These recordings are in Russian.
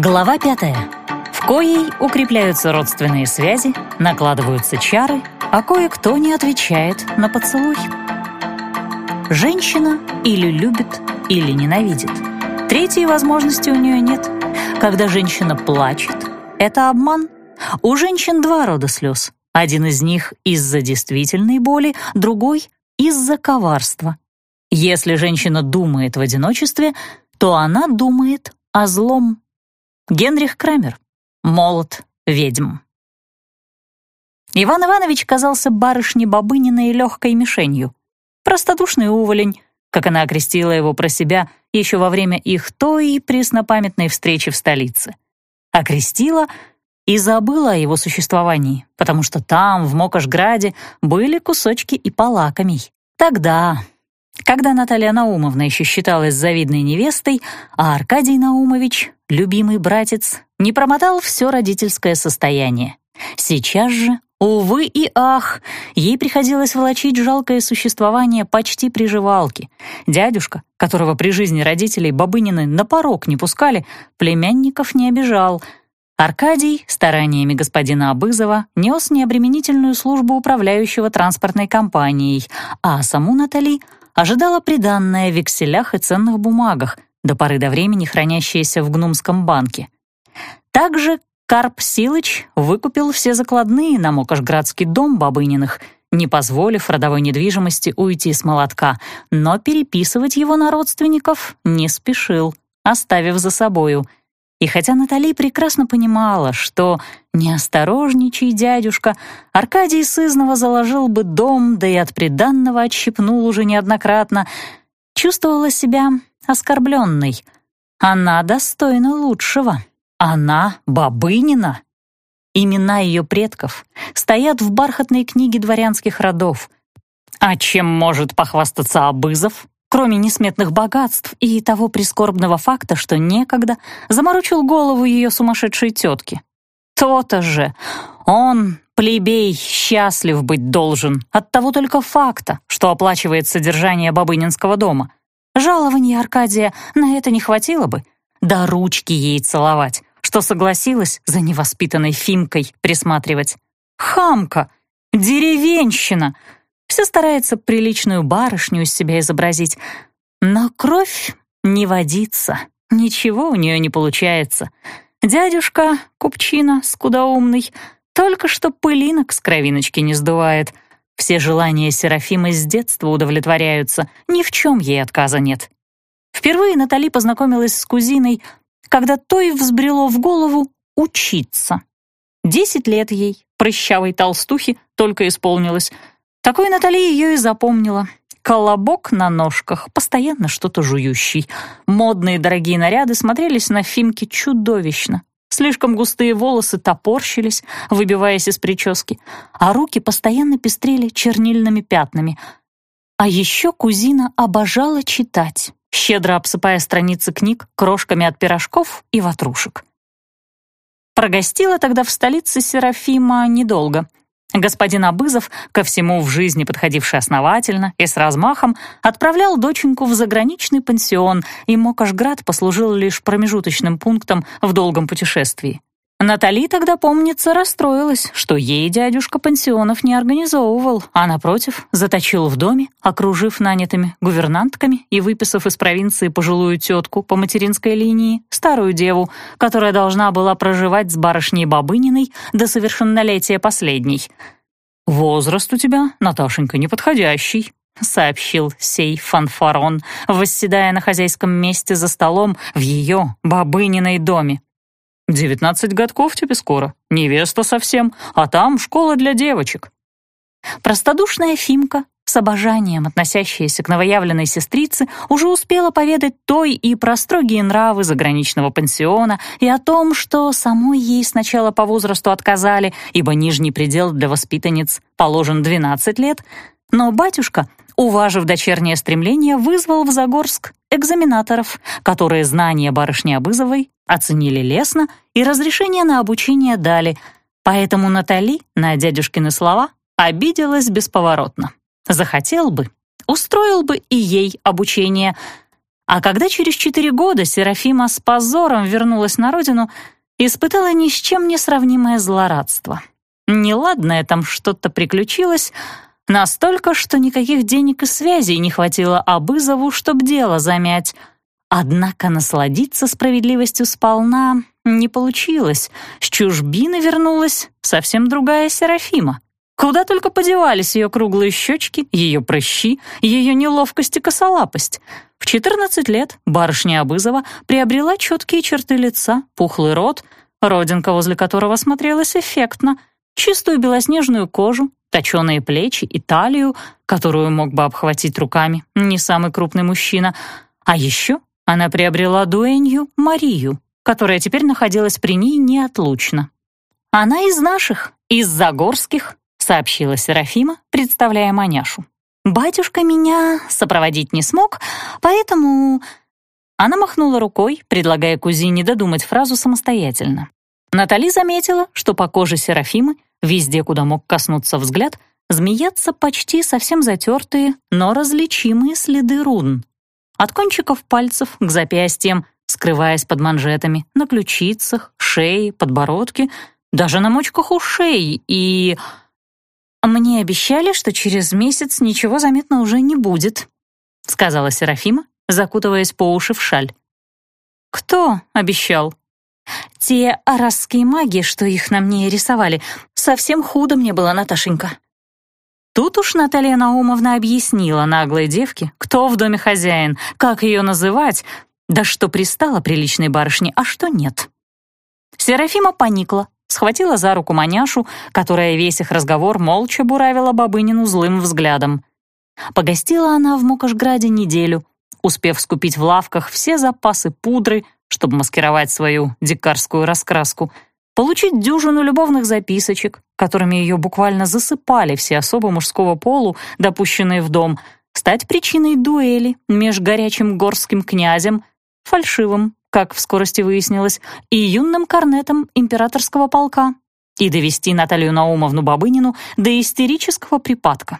Глава пятая, в коей укрепляются родственные связи, накладываются чары, а кое-кто не отвечает на поцелуй. Женщина или любит, или ненавидит. Третьей возможности у нее нет. Когда женщина плачет, это обман. У женщин два рода слез. Один из них из-за действительной боли, другой — из-за коварства. Если женщина думает в одиночестве, то она думает о злом. Генрих Крамер. Молот ведьм. Иван Иванович казался барышне Бабыниной легкой мишенью. Простодушный уволень, как она окрестила его про себя еще во время их той преснопамятной встречи в столице. Окрестила и забыла о его существовании, потому что там, в Мокошграде, были кусочки и полакомей. Тогда, когда Наталья Наумовна еще считалась завидной невестой, а Аркадий Наумович, любимый братец, не промотал все родительское состояние. Сейчас же, увы и ах, ей приходилось волочить жалкое существование почти приживалки. Дядюшка, которого при жизни родителей Бабынины на порог не пускали, племянников не обижал. Аркадий, стараниями господина Абызова, нес необременительную службу управляющего транспортной компанией, а саму Натали — ожидала приданное в векселях и ценных бумагах, до поры до времени хранящиеся в Гнумском банке. Также Карп Силыч выкупил все закладные на Мокошградский дом Бабыниных, не позволив родовой недвижимости уйти с молотка, но переписывать его на родственников не спешил, оставив за собою — и хотя Натали прекрасно понимала, что «неосторожничай, дядюшка», Аркадий сызнова заложил бы дом, да и от приданного отщипнул уже неоднократно, чувствовала себя оскорбленной. Она достойна лучшего. Она Бабынина. Имена ее предков стоят в бархатной книге дворянских родов. А чем может похвастаться Абызов? Кроме несметных богатств и того прискорбного факта, что некогда заморочил голову ее сумасшедшей тетки. То-то же! Он, плебей, счастлив быть должен от того только факта, что оплачивает содержание Бабынинского дома. Жалования Аркадия на это не хватило бы. Да ручки ей целовать, что согласилась за невоспитанной Фимкой присматривать. Хамка! Деревенщина! Все старается приличную барышню из себя изобразить, но кровь не водится, ничего у нее не получается. Дядюшка, купчина, скудоумный, только что пылинок с кровиночки не сдувает. Все желания Серафимы с детства удовлетворяются, ни в чем ей отказа нет. Впервые Натали познакомилась с кузиной, когда той взбрело в голову учиться. Десять лет ей, прыщавой толстухе, только исполнилось — такой Натали ее и запомнила. Колобок на ножках, постоянно что-то жующий. Модные дорогие наряды смотрелись на Фимке чудовищно. Слишком густые волосы топорщились, выбиваясь из прически, а руки постоянно пестрели чернильными пятнами. А еще кузина обожала читать, щедро обсыпая страницы книг крошками от пирожков и ватрушек. Прогостила тогда в столице Серафима недолго. Господин Абызов, ко всему в жизни подходивший основательно и с размахом, отправлял доченьку в заграничный пансион, и Мокошград послужил лишь промежуточным пунктом в долгом путешествии. Натали тогда, помнится, расстроилась, что ей дядюшка пансионов не организовывал, а, напротив, заточил в доме, окружив нанятыми гувернантками и выписав из провинции пожилую тетку по материнской линии, старую деву, которая должна была проживать с барышней Бабыниной до совершеннолетия последней. «Возраст у тебя, Наташенька, неподходящий», — сообщил сей фанфарон, восседая на хозяйском месте за столом в ее, Бабыниной, доме. «Девятнадцать годков тебе скоро, невеста совсем, а там школа для девочек». Простодушная Фимка, с обожанием относящаяся к новоявленной сестрице, уже успела поведать той и про строгие нравы заграничного пансиона, и о том, что самой ей сначала по возрасту отказали, ибо нижний предел для воспитанниц положен двенадцать лет, но батюшка уважив дочернее стремление, вызвал в Загорск экзаменаторов, которые знания барышни Абызовой оценили лестно и разрешение на обучение дали, поэтому Натали на дядюшкины слова обиделась бесповоротно. Захотел бы, устроил бы и ей обучение, А когда через четыре года Серафима с позором вернулась на родину, испытала ни с чем не сравнимое злорадство. Неладное там что-то приключилось, настолько, что никаких денег и связей не хватило Абызову, чтоб дело замять. Однако насладиться справедливостью сполна не получилось. С чужбины вернулась совсем другая Серафима. Куда только подевались ее круглые щечки, ее прыщи, ее неловкость и косолапость. В 14 лет барышня Абызова приобрела четкие черты лица, пухлый рот, родинка возле которого смотрелась эффектно, чистую белоснежную кожу, точеные плечи и талию, которую мог бы обхватить руками не самый крупный мужчина. А еще она приобрела дуэнью Марию, которая теперь находилась при ней неотлучно. «Она из наших, из Загорских», — сообщила Серафима, представляя маняшу. «Батюшка меня сопроводить не смог, поэтому...» Она махнула рукой, предлагая кузине додумать фразу самостоятельно. Натали заметила, что по коже Серафимы, везде, куда мог коснуться взгляд, змеятся почти совсем затертые, но различимые следы рун. От кончиков пальцев к запястьям, скрываясь под манжетами, на ключицах, шее, подбородке, даже на мочках ушей и... «Мне обещали, что через месяц ничего заметно уже не будет», сказала Серафима, закутываясь по уши в шаль. «Кто обещал?» «Те арасские маги, что их на мне рисовали. Совсем худо мне было, Наташенька». Тут уж Наталья Наумовна объяснила наглой девке, кто в доме хозяин, как ее называть, да что пристало приличной барышне, а что нет. Серафима поникла, схватила за руку маняшу, которая весь их разговор молча буравила Бабынину злым взглядом. Погостила она в Мукошграде неделю, успев скупить в лавках все запасы пудры, чтобы маскировать свою дикарскую раскраску, получить дюжину любовных записочек, которыми ее буквально засыпали все особо мужского полу, допущенные в дом, стать причиной дуэли меж горячим горским князем, фальшивым, как в скорости выяснилось, и юным корнетом императорского полка, и довести Наталью Наумовну Бабынину до истерического припадка.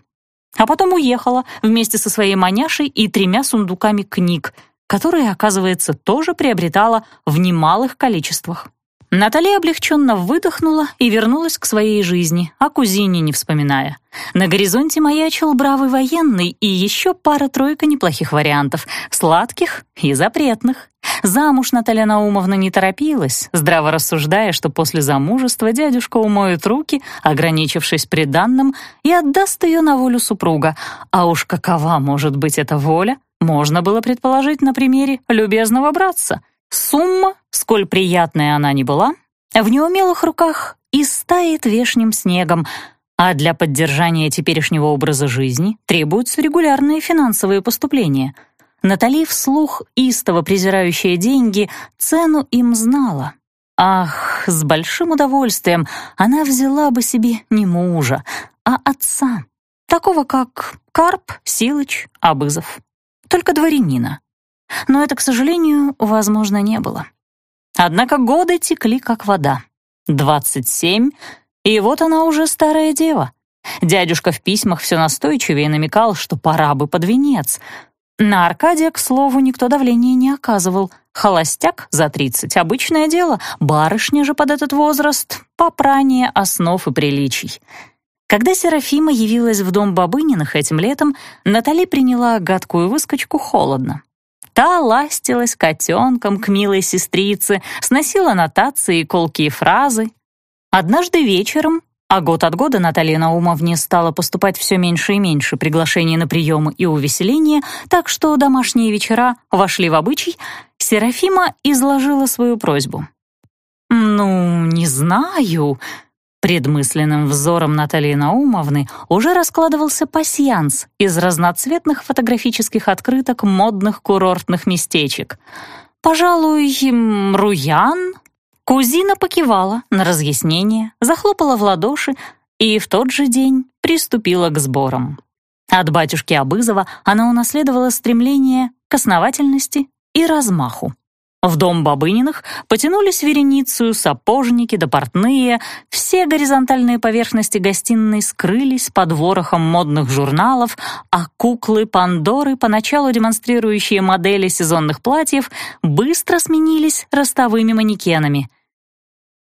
А потом уехала вместе со своей маняшей и тремя сундуками книг, которые, оказывается, тоже приобретала в немалых количествах. Наталья облегченно выдохнула и вернулась к своей жизни, о кузине не вспоминая. На горизонте маячил бравый военный и еще пара-тройка неплохих вариантов, сладких и запретных. Замуж Наталья Наумовна не торопилась, здраво рассуждая, что после замужества дядюшка умоет руки, ограничившись приданным, и отдаст ее на волю супруга. А уж какова может быть эта воля, можно было предположить на примере любезного братца — Сумма, сколь приятная она ни была, в неумелых руках и стает вешним снегом, а для поддержания теперешнего образа жизни требуются регулярные финансовые поступления. Натали вслух, истово презирающая деньги, цену им знала. Ах, с большим удовольствием она взяла бы себе не мужа, а отца, такого как Карп, Силыч, Абызов, только дворянина но это, к сожалению, возможно не было. Однако годы текли как вода. Двадцать семь, и вот она уже старая дева. Дядюшка в письмах все настойчивее намекал, что пора бы под венец. На Аркадия, к слову, никто давления не оказывал. Холостяк за тридцать — обычное дело, барышня же под этот возраст — попрание основ и приличий. Когда Серафима явилась в дом Бабыниных этим летом, Натали приняла гадкую выскочку холодно. Та ластилась котенком к милой сестрице, сносила нотации и колкие фразы. Однажды вечером, а год от года Наталья Наумовне стала поступать все меньше и меньше приглашений на приемы и увеселения, так что домашние вечера вошли в обычай, Серафима изложила свою просьбу. «Ну, не знаю», Пред мысленным взором Натальи Наумовны уже раскладывался пасьянс из разноцветных фотографических открыток модных курортных местечек. «Пожалуй, Руян?» Кузина покивала на разъяснение, захлопала в ладоши и в тот же день приступила к сборам. От батюшки Абызова она унаследовала стремление к основательности и размаху. В дом Бабыниных потянулись вереницу сапожники да портные, все горизонтальные поверхности гостиной скрылись под ворохом модных журналов, а куклы Пандоры, поначалу демонстрирующие модели сезонных платьев, быстро сменились ростовыми манекенами.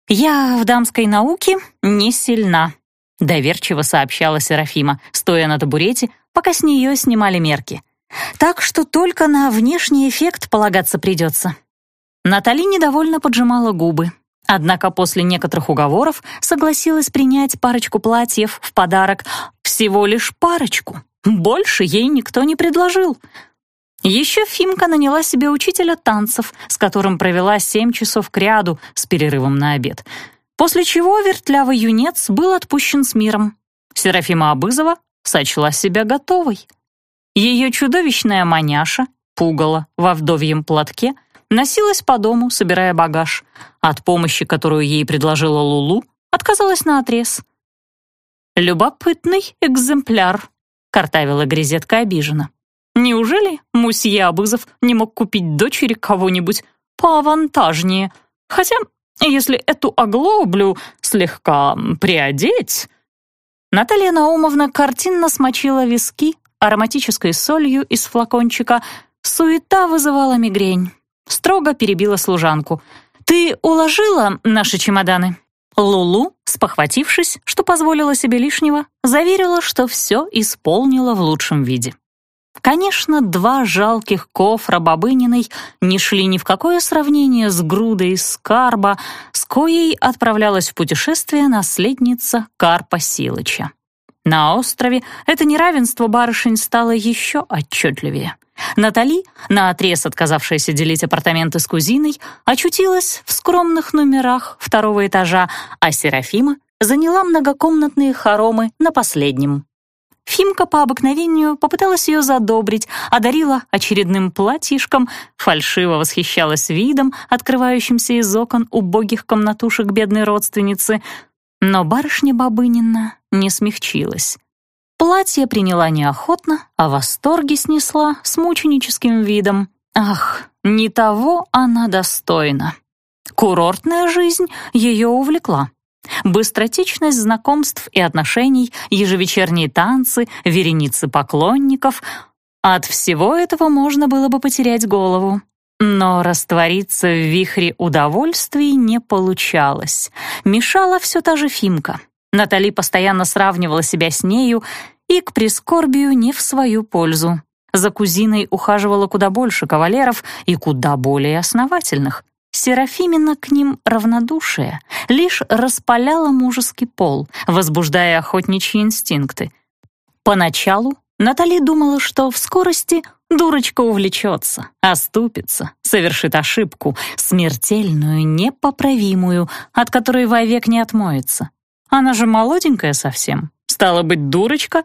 «Я в дамской науке не сильна», — доверчиво сообщала Серафима, стоя на табурете, пока с нее снимали мерки. «Так что только на внешний эффект полагаться придется». Натали недовольно поджимала губы, однако после некоторых уговоров согласилась принять парочку платьев в подарок. Всего лишь парочку. Больше ей никто не предложил. Еще Фимка наняла себе учителя танцев, с которым провела семь часов кряду с перерывом на обед. После чего вертлявый юнец был отпущен с миром. Серафима Абызова сочла себя готовой. Ее чудовищная маняша, пугала во вдовьем платке — Носилась по дому, собирая багаж. От помощи, которую ей предложила Лулу, отказалась наотрез. «Любопытный экземпляр», — картавила Грезетка обиженно. «Неужели мусье Абызов не мог купить дочери кого-нибудь поавантажнее? Хотя, если эту оглоблю слегка приодеть...» Наталья Наумовна картинно смочила виски ароматической солью из флакончика. Суета вызывала мигрень строго перебила служанку. «Ты уложила наши чемоданы?» Лулу, спохватившись, что позволила себе лишнего, заверила, что все исполнила в лучшем виде. Конечно, два жалких кофра Бабыниной не шли ни в какое сравнение с грудой скарба, с коей отправлялась в путешествие наследница Карпа Силыча. На острове это неравенство барышень стало еще отчетливее. Натали, наотрез отказавшаяся делить апартаменты с кузиной, очутилась в скромных номерах второго этажа, а Серафима заняла многокомнатные хоромы на последнем. Фимка по обыкновению попыталась ее задобрить, одарила очередным платьишком, фальшиво восхищалась видом, открывающимся из окон убогих комнатушек бедной родственницы. Но барышня Бабынина не смягчилась. Платье приняла неохотно, а восторги снесла с мученическим видом. Ах, не того она достойна. Курортная жизнь ее увлекла. Быстротечность знакомств и отношений, ежевечерние танцы, вереницы поклонников. От всего этого можно было бы потерять голову. Но раствориться в вихре удовольствий не получалось. Мешала все та же Фимка. Натали постоянно сравнивала себя с нею и к прискорбию не в свою пользу. За кузиной ухаживало куда больше кавалеров и куда более основательных. Серафимина к ним равнодушие лишь распаляла мужеский пол, возбуждая охотничьи инстинкты. Поначалу Натали думала, что в скорости дурочка увлечется, оступится, совершит ошибку, смертельную, непоправимую, от которой вовек не отмоется. Она же молоденькая совсем, стала быть, дурочка.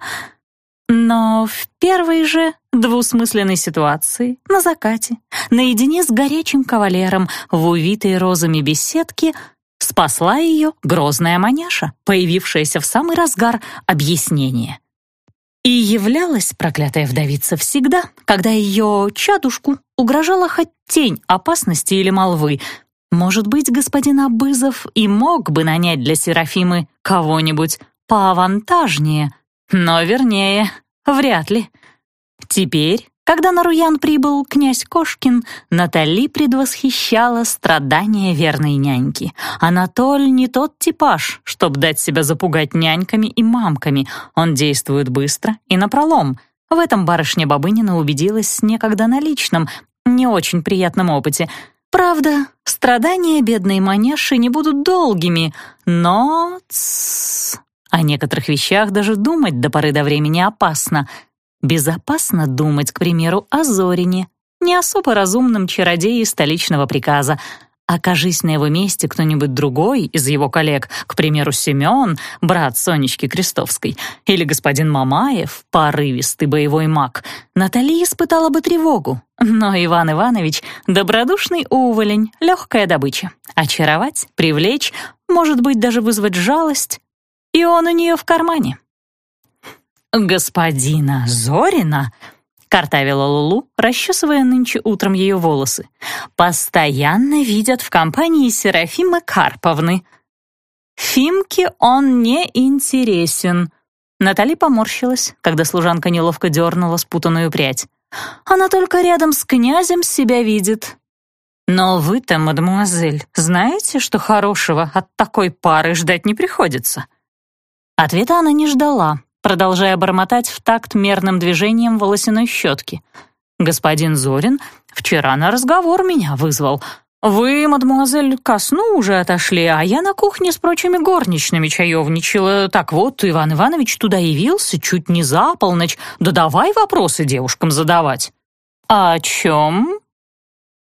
Но в первой же двусмысленной ситуации, на закате, наедине с горячим кавалером в увитой розами беседке, спасла ее грозная маняша, появившаяся в самый разгар объяснения. И являлась проклятая вдовица всегда, когда ее чадушку угрожала хоть тень опасности или молвы, может быть, господин Абызов и мог бы нанять для Серафимы кого-нибудь поавантажнее, но вернее, вряд ли. Теперь, когда на Руян прибыл князь Кошкин, Натали предвосхищала страдания верной няньки. Анатоль не тот типаж, чтобы дать себя запугать няньками и мамками. Он действует быстро и напролом. В этом барышня Бабынина убедилась некогда на личном, не очень приятном опыте — Правда, страдания бедной маняши не будут долгими, но... О некоторых вещах даже думать до поры до времени опасно. Безопасно думать, к примеру, о Зорине, не особо разумном чародее столичного приказа, Окажись на его месте кто-нибудь другой из его коллег, к примеру, Семен, брат Сонечки Крестовской, или господин Мамаев, порывистый боевой маг, Натали испытала бы тревогу. Но Иван Иванович — добродушный уволень, легкая добыча. Очаровать, привлечь, может быть, даже вызвать жалость. И он у нее в кармане. «Господина Зорина?» — картавила Лулу, расчесывая нынче утром ее волосы. «Постоянно видят в компании Серафимы Карповны». «Фимке он не интересен», — Натали поморщилась, когда служанка неловко дернула спутанную прядь. «Она только рядом с князем себя видит». «Но вы-то, мадемуазель, знаете, что хорошего от такой пары ждать не приходится?» Ответа она не ждала, продолжая бормотать в такт мерным движением волосяной щетки. «Господин Зорин вчера на разговор меня вызвал. Вы, мадемуазель, ко сну уже отошли, а я на кухне с прочими горничными чаевничала. Так вот, Иван Иванович туда явился чуть не за полночь. Да давай вопросы девушкам задавать». «О чем?»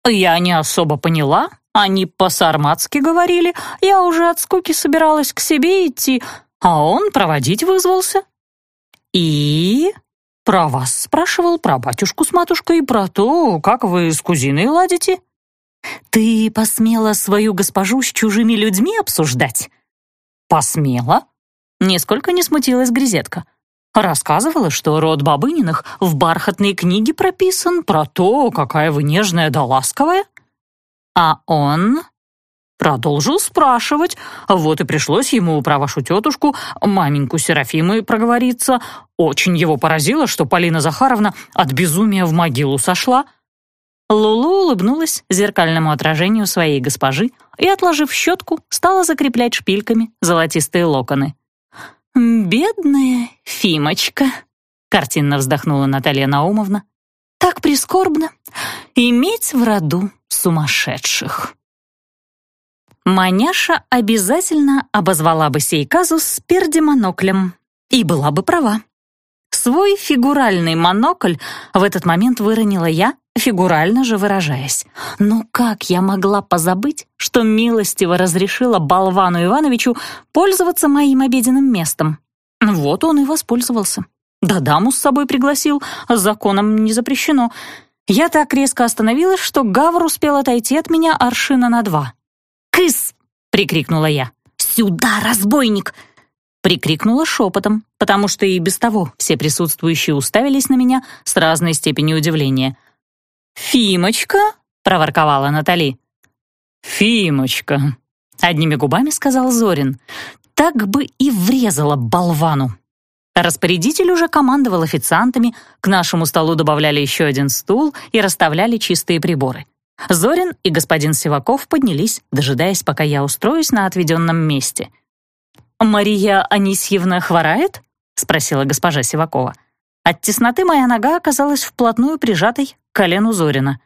«Я не особо поняла. Они по-сарматски говорили. Я уже от скуки собиралась к себе идти, а он проводить вызвался. «И?» «Про вас спрашивал, про батюшку с матушкой, и про то, как вы с кузиной ладите». «Ты посмела свою госпожу с чужими людьми обсуждать?» «Посмела?» Нисколько не смутилась Грезетка. Рассказывала, что род Бабыниных в бархатной книге прописан про то, какая вы нежная да ласковая. А он Продолжил спрашивать, вот и пришлось ему про вашу тетушку, маменьку Серафимы, проговориться. Очень его поразило, что Полина Захаровна от безумия в могилу сошла. Лулу улыбнулась зеркальному отражению своей госпожи и, отложив щетку, стала закреплять шпильками золотистые локоны. «Бедная Фимочка», — картинно вздохнула Наталья Наумовна, «так прискорбно иметь в роду сумасшедших». Маняша обязательно обозвала бы сей казус пердемоноклем. И была бы права. Свой фигуральный монокль в этот момент выронила я, фигурально же выражаясь. Ну как я могла позабыть, что милостиво разрешила болвану Ивановичу пользоваться моим обеденным местом? Вот он и воспользовался. Да даму с собой пригласил, законом не запрещено. Я так резко остановилась, что Гавр успел отойти от меня аршина на два. «Кыс!» — прикрикнула я. «Сюда, разбойник!» Прикрикнула шепотом, потому что и без того все присутствующие уставились на меня с разной степенью удивления. «Фимочка?» — проворковала Натали. «Фимочка», — одними губами сказал Зорин. «Так бы и врезала болвану». Распорядитель уже командовал официантами, к нашему столу добавляли еще один стул и расставляли чистые приборы. Зорин и господин Сиваков поднялись, дожидаясь, пока я устроюсь на отведенном месте. «Мария Анисьевна хворает?» — спросила госпожа Сивакова. От тесноты моя нога оказалась вплотную прижатой к колену Зорина.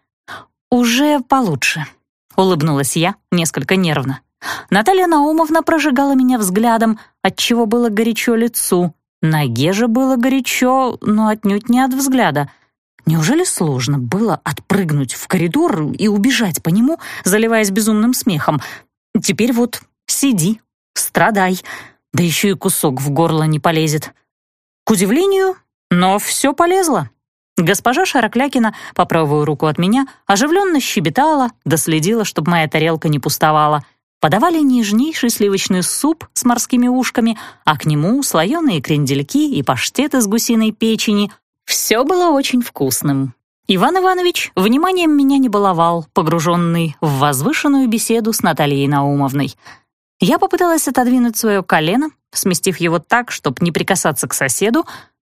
«Уже получше», — улыбнулась я несколько нервно. Наталья Наумовна прожигала меня взглядом, отчего было горячо лицу. Ноге же было горячо, но отнюдь не от взгляда — Неужели сложно было отпрыгнуть в коридор и убежать по нему, заливаясь безумным смехом? Теперь вот сиди, страдай, да еще и кусок в горло не полезет. К удивлению, но все полезло. Госпожа Шароклякина по правую руку от меня оживленно щебетала, доследила, чтобы моя тарелка не пустовала. Подавали нежнейший сливочный суп с морскими ушками, а к нему слоеные крендельки и паштеты с гусиной печени — все было очень вкусным. Иван Иванович вниманием меня не баловал, погруженный в возвышенную беседу с Натальей Наумовной. Я попыталась отодвинуть свое колено, сместив его так, чтобы не прикасаться к соседу,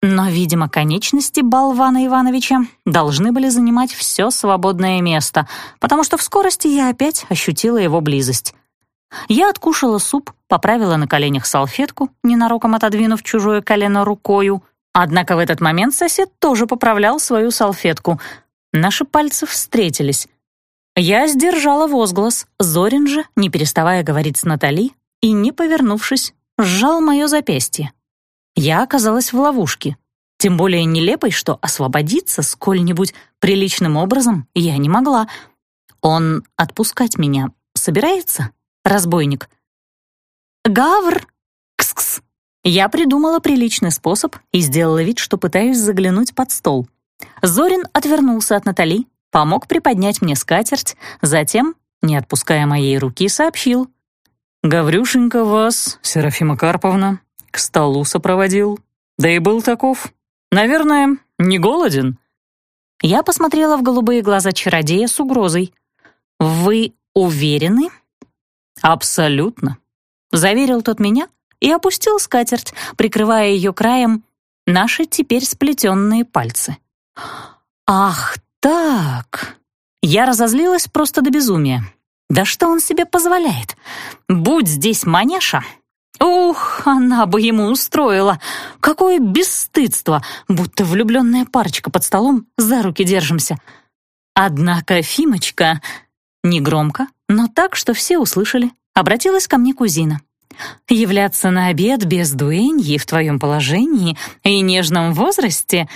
но, видимо, конечности болвана Ивановича должны были занимать все свободное место, потому что в скорости я опять ощутила его близость. Я откушала суп, поправила на коленях салфетку, ненароком отодвинув чужое колено рукою, Однако в этот момент сосед тоже поправлял свою салфетку. Наши пальцы встретились. Я сдержала возглас, Зорин же, не переставая говорить с Натали, и, не повернувшись, сжал мое запястье. Я оказалась в ловушке, тем более нелепой, что освободиться сколь-нибудь приличным образом я не могла. Он отпускать меня собирается, разбойник? «Гавр!» «Кс-кс!» Я придумала приличный способ и сделала вид, что пытаюсь заглянуть под стол. Зорин отвернулся от Натали, помог приподнять мне скатерть, затем, не отпуская моей руки, сообщил. «Гаврюшенька вас, Серафима Карповна, к столу сопроводил. Да и был таков. Наверное, не голоден. Я посмотрела в голубые глаза чародея с угрозой. «Вы уверены?» «Абсолютно», — заверил тот меня и опустил скатерть, прикрывая ее краем наши теперь сплетенные пальцы. «Ах так!» Я разозлилась просто до безумия. «Да что он себе позволяет? Будь здесь маняша!» Ух, она бы ему устроила! Какое бесстыдство, будто влюбленная парочка под столом за руки держимся. Однако Фимочка, негромко, но так, что все услышали, обратилась ко мне кузина. Являться на обед без дуэньи в твоем положении и нежном возрасте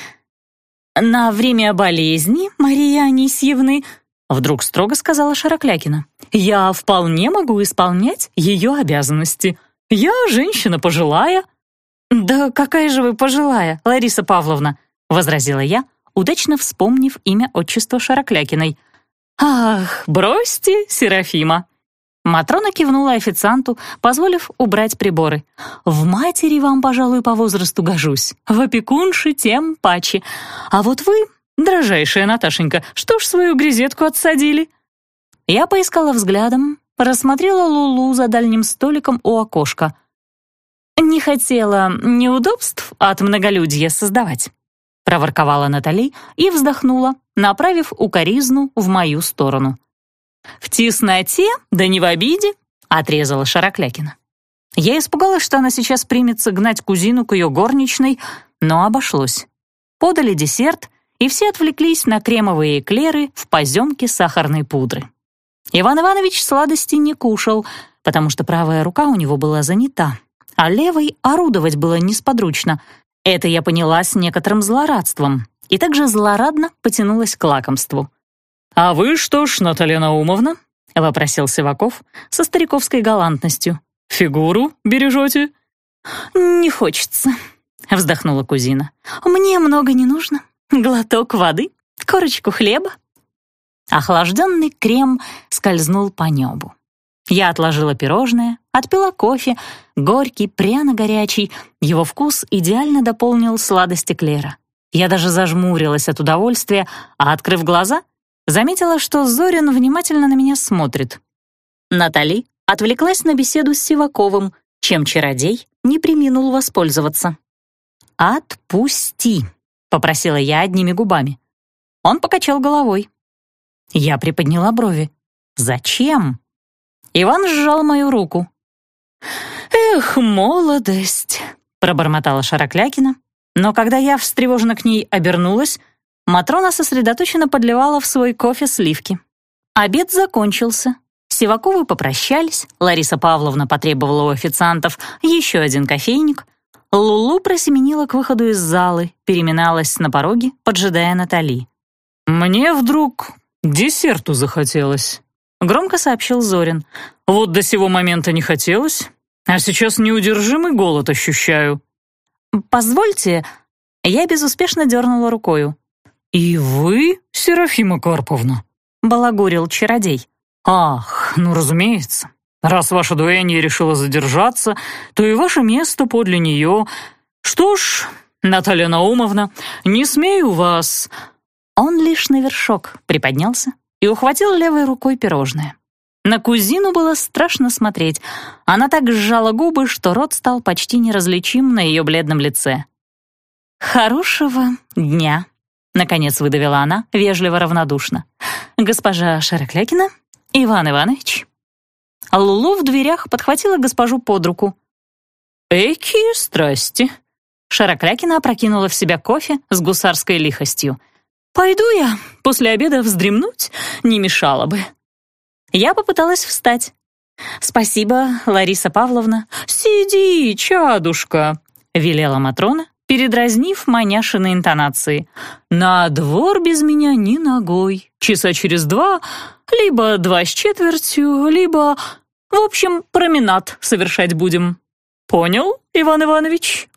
на время болезни Марии Анисьевны вдруг строго сказала Шароклякина. «Я вполне могу исполнять ее обязанности. Я женщина пожилая». «Да какая же вы пожилая, Лариса Павловна?» — возразила я, удачно вспомнив имя отчества Шароклякиной. «Ах, бросьте, Серафима!» Матрона кивнула официанту, позволив убрать приборы. «В матери вам, пожалуй, по возрасту гожусь, в опекунши тем паче. А вот вы, дрожайшая Наташенька, что ж свою грезетку отсадили?» Я поискала взглядом, рассмотрела Лулу за дальним столиком у окошка. «Не хотела неудобств от многолюдья создавать», — проворковала Натали и вздохнула, направив укоризну в мою сторону. «В тесноте, да не в обиде», — отрезала Шароклякина. Я испугалась, что она сейчас примется гнать кузину к ее горничной, но обошлось. Подали десерт, и все отвлеклись на кремовые эклеры в поземке сахарной пудры. Иван Иванович сладости не кушал, потому что правая рука у него была занята, а левой орудовать было несподручно. Это я поняла с некоторым злорадством и также злорадно потянулась к лакомству. «А вы что ж, Наталья Наумовна?» — вопросил Сиваков со стариковской галантностью. «Фигуру бережете?» «Не хочется», — вздохнула кузина. «Мне много не нужно. Глоток воды, корочку хлеба». Охлажденный крем скользнул по небу. Я отложила пирожное, отпила кофе, горький, пряно-горячий. Его вкус идеально дополнил сладости Клера. Я даже зажмурилась от удовольствия, а, открыв глаза, Заметила, что Зорин внимательно на меня смотрит. Натали отвлеклась на беседу с Сиваковым, чем чародей не приминул воспользоваться. «Отпусти», — попросила я одними губами. Он покачал головой. Я приподняла брови. «Зачем?» Иван сжал мою руку. «Эх, молодость!» — пробормотала Шароклякина. Но когда я встревоженно к ней обернулась, Матрона сосредоточенно подливала в свой кофе сливки. Обед закончился. Сиваковы попрощались, Лариса Павловна потребовала у официантов еще один кофейник. Лулу просеменила к выходу из залы, переминалась на пороге, поджидая Натали. «Мне вдруг десерту захотелось», — громко сообщил Зорин. «Вот до сего момента не хотелось, а сейчас неудержимый голод ощущаю». «Позвольте...» Я безуспешно дернула рукою. «И вы, Серафима Карповна?» — балагурил чародей. «Ах, ну разумеется. Раз ваша дуэнья решила задержаться, то и ваше место подле нее. Что ж, Наталья Наумовна, не смею вас...» Он лишь на вершок приподнялся и ухватил левой рукой пирожное. На кузину было страшно смотреть. Она так сжала губы, что рот стал почти неразличим на ее бледном лице. «Хорошего дня», Наконец выдавила она, вежливо равнодушно. «Госпожа Шароклякина? Иван Иванович?» Лулу в дверях подхватила госпожу под руку. «Эки страсти!» Шароклякина опрокинула в себя кофе с гусарской лихостью. «Пойду я после обеда вздремнуть, не мешало бы». Я попыталась встать. «Спасибо, Лариса Павловна». «Сиди, чадушка», — велела Матрона, передразнив маняшины интонации. «На двор без меня ни ногой. Часа через два, либо два с четвертью, либо... В общем, променад совершать будем. Понял, Иван Иванович?»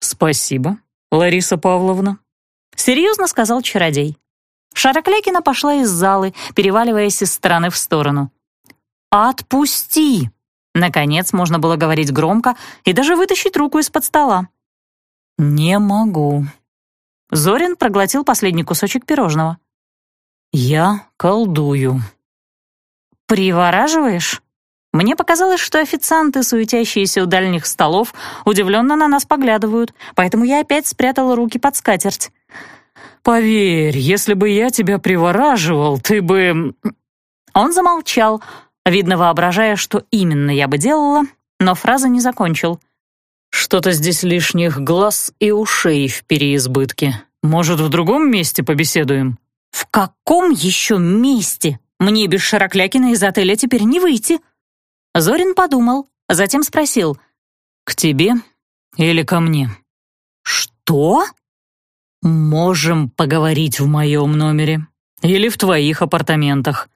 «Спасибо, Лариса Павловна», — серьезно сказал чародей. Шароклякина пошла из залы, переваливаясь из стороны в сторону. «Отпусти!» Наконец можно было говорить громко и даже вытащить руку из-под стола. «Не могу», Зорин проглотил последний кусочек пирожного. «Я колдую». «Привораживаешь?» Мне показалось, что официанты, суетящиеся у дальних столов, удивленно на нас поглядывают, поэтому я опять спрятала руки под скатерть. «Поверь, если бы я тебя привораживал, ты бы...» Он замолчал, видно, воображая, что именно я бы делала, но фраза не закончил. «Что-то здесь лишних глаз и ушей в переизбытке. Может, в другом месте побеседуем?» «В каком еще месте? Мне без Широклякина из отеля теперь не выйти!» Зорин подумал, затем спросил. «К тебе или ко мне?» «Что?» «Можем поговорить в моем номере. Или в твоих апартаментах».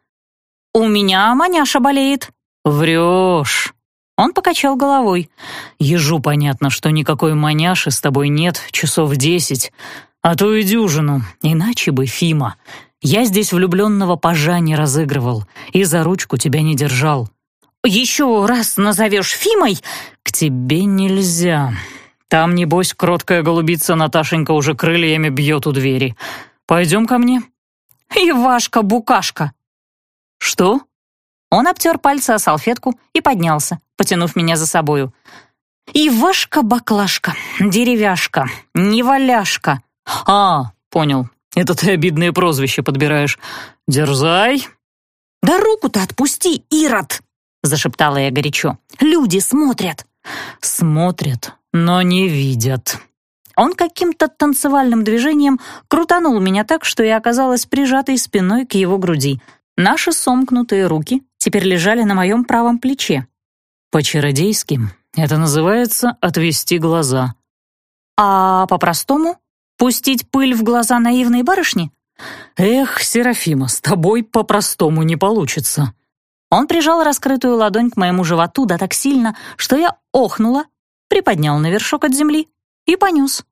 «У меня маняша болеет». «Врешь». Он покачал головой. «Ежу понятно, что никакой маняши с тобой нет часов десять, а то и дюжину, иначе бы, Фима. Я здесь влюбленного пажа не разыгрывал и за ручку тебя не держал еще раз назовешь Фимой, к тебе нельзя. Там, небось, кроткая голубица Наташенька уже крыльями бьет у двери. Пойдем ко мне?» «Ивашка-букашка». «Что?» Он обтер пальцы о салфетку и поднялся, потянув меня за собою. «Ивашка-баклашка, деревяшка, неваляшка». «А, понял. Это ты обидные прозвища подбираешь. Дерзай». «Да руку-то отпусти, Ирод!» — зашептала я горячо. «Люди смотрят!» «Смотрят, но не видят». Он каким-то танцевальным движением крутанул меня так, что я оказалась прижатой спиной к его груди. Наши сомкнутые руки теперь лежали на моем правом плече. По-чародейски это называется «отвести глаза». А по-простому? Пустить пыль в глаза наивной барышни? Эх, Серафима, с тобой по-простому не получится. Он прижал раскрытую ладонь к моему животу да так сильно, что я охнула, приподнял на вершок от земли и понес.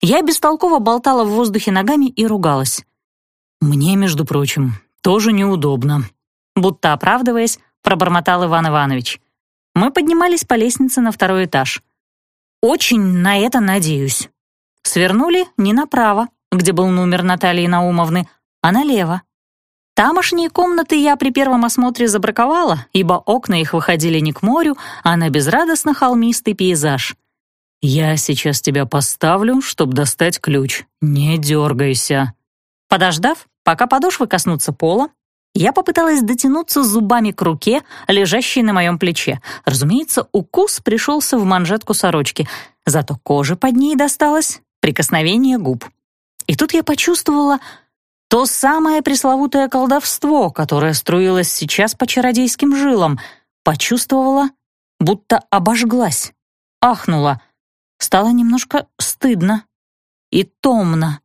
Я бестолково болтала в воздухе ногами и ругалась. «Мне, между прочим, тоже неудобно», будто оправдываясь, пробормотал Иван Иванович. Мы поднимались по лестнице на второй этаж. «Очень на это надеюсь». Свернули не направо, где был номер Натальи Наумовны, а налево, Тамошние комнаты я при первом осмотре забраковала, ибо окна их выходили не к морю, а на безрадостно холмистый пейзаж. «Я сейчас тебя поставлю, чтобы достать ключ. Не дергайся». Подождав, пока подошвы коснутся пола, я попыталась дотянуться зубами к руке, лежащей на моем плече. Разумеется, укус пришелся в манжетку сорочки, зато кожа под ней досталась, прикосновение губ. И тут я почувствовала, то самое пресловутое колдовство, которое струилось сейчас по чародейским жилам, почувствовала, будто обожглась, ахнула. Стало немножко стыдно и томно.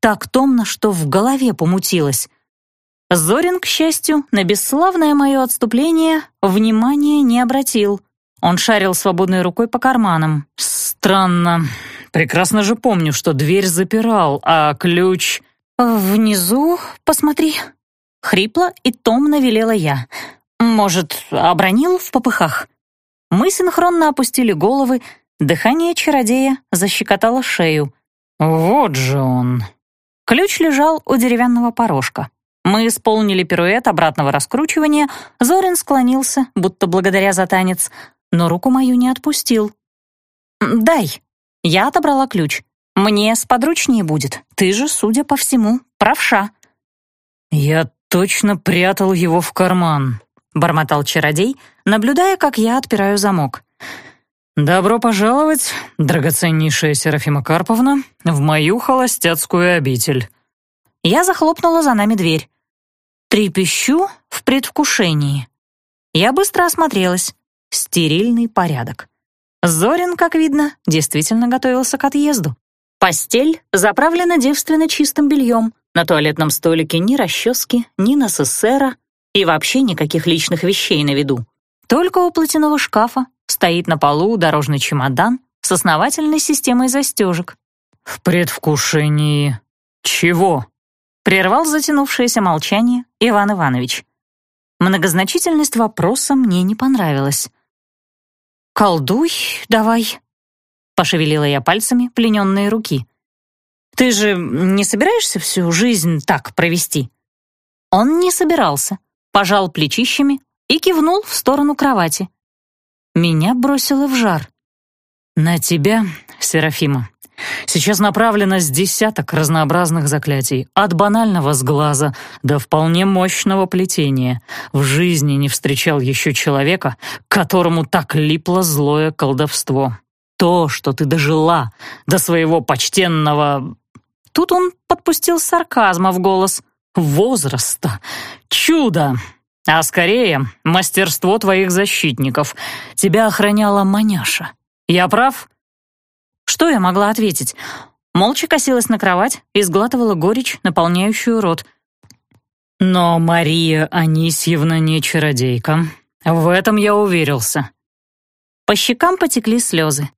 Так томно, что в голове помутилось. Зорин, к счастью, на бесславное мое отступление внимания не обратил. Он шарил свободной рукой по карманам. «Странно. Прекрасно же помню, что дверь запирал, а ключ...» «Внизу посмотри», — хрипло и томно велела я. «Может, обронил в попыхах?» Мы синхронно опустили головы, дыхание чародея защекотало шею. «Вот же он!» Ключ лежал у деревянного порожка. Мы исполнили пируэт обратного раскручивания, Зорин склонился, будто благодаря за танец, но руку мою не отпустил. «Дай!» Я отобрала ключ. Мне сподручнее будет. Ты же, судя по всему, правша». «Я точно прятал его в карман», — бормотал чародей, наблюдая, как я отпираю замок. «Добро пожаловать, драгоценнейшая Серафима Карповна, в мою холостяцкую обитель». Я захлопнула за нами дверь. Трепещу в предвкушении. Я быстро осмотрелась. Стерильный порядок. Зорин, как видно, действительно готовился к отъезду. Постель заправлена девственно чистым бельем. На туалетном столике ни расчески, ни насессера и вообще никаких личных вещей на виду. Только у платяного шкафа стоит на полу дорожный чемодан с основательной системой застежек. «В предвкушении чего?» — прервал затянувшееся молчание Иван Иванович. Многозначительность вопроса мне не понравилась. «Колдуй давай», Пошевелила я пальцами плененные руки. Ты же не собираешься всю жизнь так провести?» Он не собирался, пожал плечищами и кивнул в сторону кровати. Меня бросило в жар. «На тебя, Серафима, сейчас направлено с десяток разнообразных заклятий, от банального сглаза до вполне мощного плетения. В жизни не встречал еще человека, которому так липло злое колдовство. То, что ты дожила до своего почтенного Тут он подпустил сарказма в голос. «Возраста! Чудо! А скорее, мастерство твоих защитников. Тебя охраняла маняша. Я прав?» Что я могла ответить? Молча косилась на кровать и сглатывала горечь, наполняющую рот. «Но Мария Анисьевна не чародейка. В этом я уверился». По щекам потекли слезы.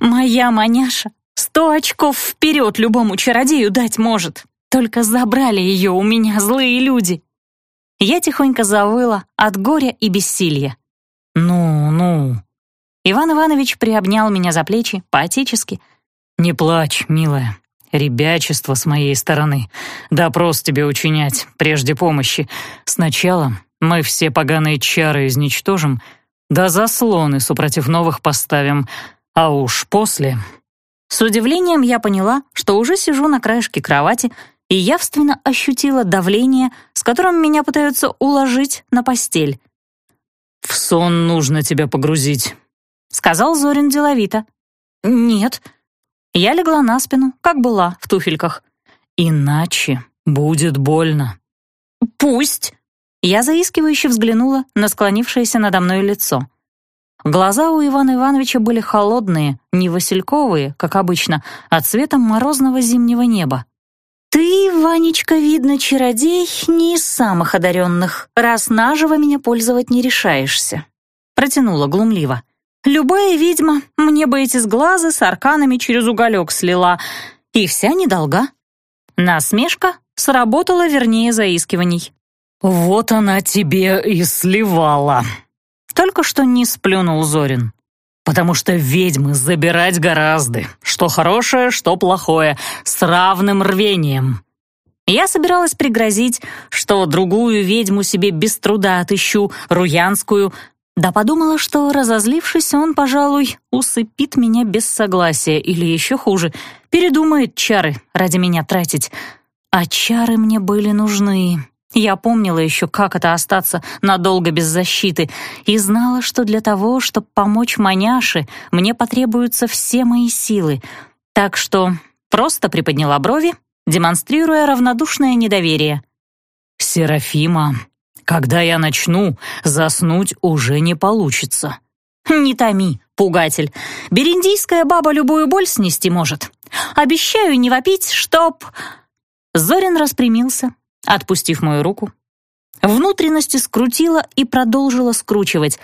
«Моя маняша Сто очков вперед любому чародею дать может. Только забрали ее у меня злые люди. Я тихонько завыла от горя и бессилия. «Ну, ну». Иван Иванович приобнял меня за плечи, по-отечески. «Не плачь, милая. Ребячество с моей стороны. Допрос тебе учинять, прежде помощи. Сначала мы все поганые чары изничтожим, да заслоны супротив новых поставим, а уж после с удивлением я поняла, что уже сижу на краешке кровати и явственно ощутила давление, с которым меня пытаются уложить на постель. «В сон нужно тебя погрузить», — сказал Зорин деловито. «Нет». Я легла на спину, как была, в туфельках. «Иначе будет больно». «Пусть». Я заискивающе взглянула на склонившееся надо мной лицо. Глаза у Ивана Ивановича были холодные, не васильковые, как обычно, а цветом морозного зимнего неба. «Ты, Ванечка, видно, чародей не из самых одаренных, раз наживо меня пользовать не решаешься», — протянула глумливо. «Любая ведьма мне бы эти сглазы с арканами через уголек слила, и вся недолга». Насмешка сработала вернее заискиваний. «Вот она тебе и сливала», только что не сплюнул Зорин. «Потому что ведьмы забирать гораздо, что хорошее, что плохое, с равным рвением». Я собиралась пригрозить, что другую ведьму себе без труда отыщу, руянскую, да подумала, что, разозлившись, он, пожалуй, усыпит меня без согласия или еще хуже, передумает чары ради меня тратить. А чары мне были нужны. Я помнила еще, как это остаться надолго без защиты, и знала, что для того, чтобы помочь маняше, мне потребуются все мои силы. Так что просто приподняла брови, демонстрируя равнодушное недоверие. «Серафима, когда я начну, заснуть уже не получится». «Не томи, пугатель. Бериндийская баба любую боль снести может. Обещаю не вопить, чтоб...» Зорин распрямился, отпустив мою руку. Внутренности скрутила и продолжила скручивать.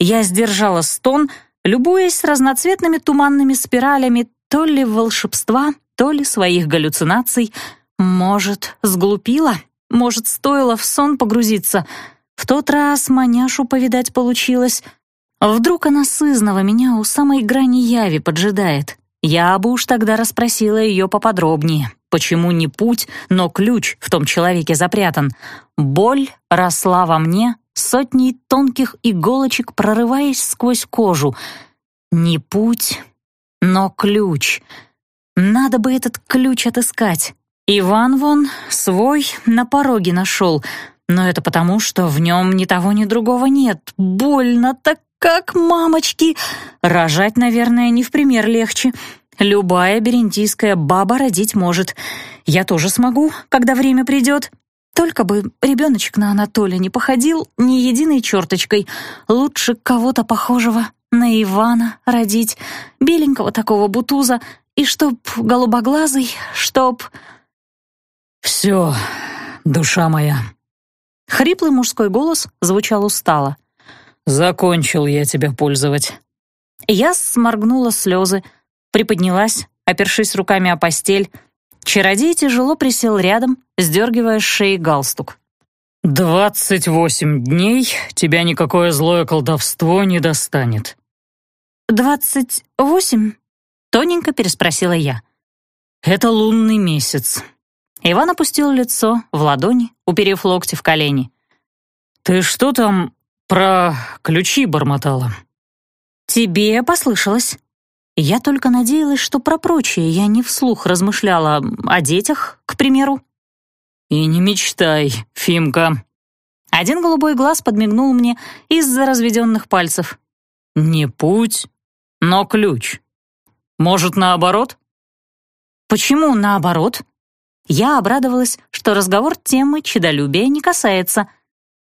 Я сдержала стон, любуясь разноцветными туманными спиралями то ли волшебства, то ли своих галлюцинаций. Может, сглупила? Может, стоило в сон погрузиться? В тот раз маняшу повидать получилось. Вдруг она сызнова меня у самой грани яви поджидает. Я бы уж тогда расспросила ее поподробнее почему не путь, но ключ в том человеке запрятан. Боль росла во мне сотней тонких иголочек, прорываясь сквозь кожу. Не путь, но ключ. Надо бы этот ключ отыскать. Иван вон свой на пороге нашел, но это потому, что в нем ни того, ни другого нет. Больно так как, мамочки! Рожать, наверное, не в пример легче. Любая берентийская баба родить может. Я тоже смогу, когда время придет. Только бы ребеночек на Анатолия не походил ни единой черточкой. Лучше кого-то похожего на Ивана родить, беленького такого бутуза, и чтоб голубоглазый, чтоб... «Все, душа моя». Хриплый мужской голос звучал устало. «Закончил я тебя пользовать». Я сморгнула слезы, приподнялась, опершись руками о постель. Чародей тяжело присел рядом, сдергивая с шеи галстук. «Двадцать восемь дней тебя никакое злое колдовство не достанет». «Двадцать восемь?» — тоненько переспросила я. Это лунный месяц». Иван опустил лицо в ладони, уперев локти в колени. «Ты что там про ключи бормотала?» «Тебе послышалось». Я только надеялась, что про прочее я не вслух размышляла о детях, к примеру. «И не мечтай, Фимка». Один голубой глаз подмигнул мне из-за разведенных пальцев. «Не путь, но ключ. Может, наоборот?» «Почему наоборот?» Я обрадовалась, что разговор темы чедолюбия не касается.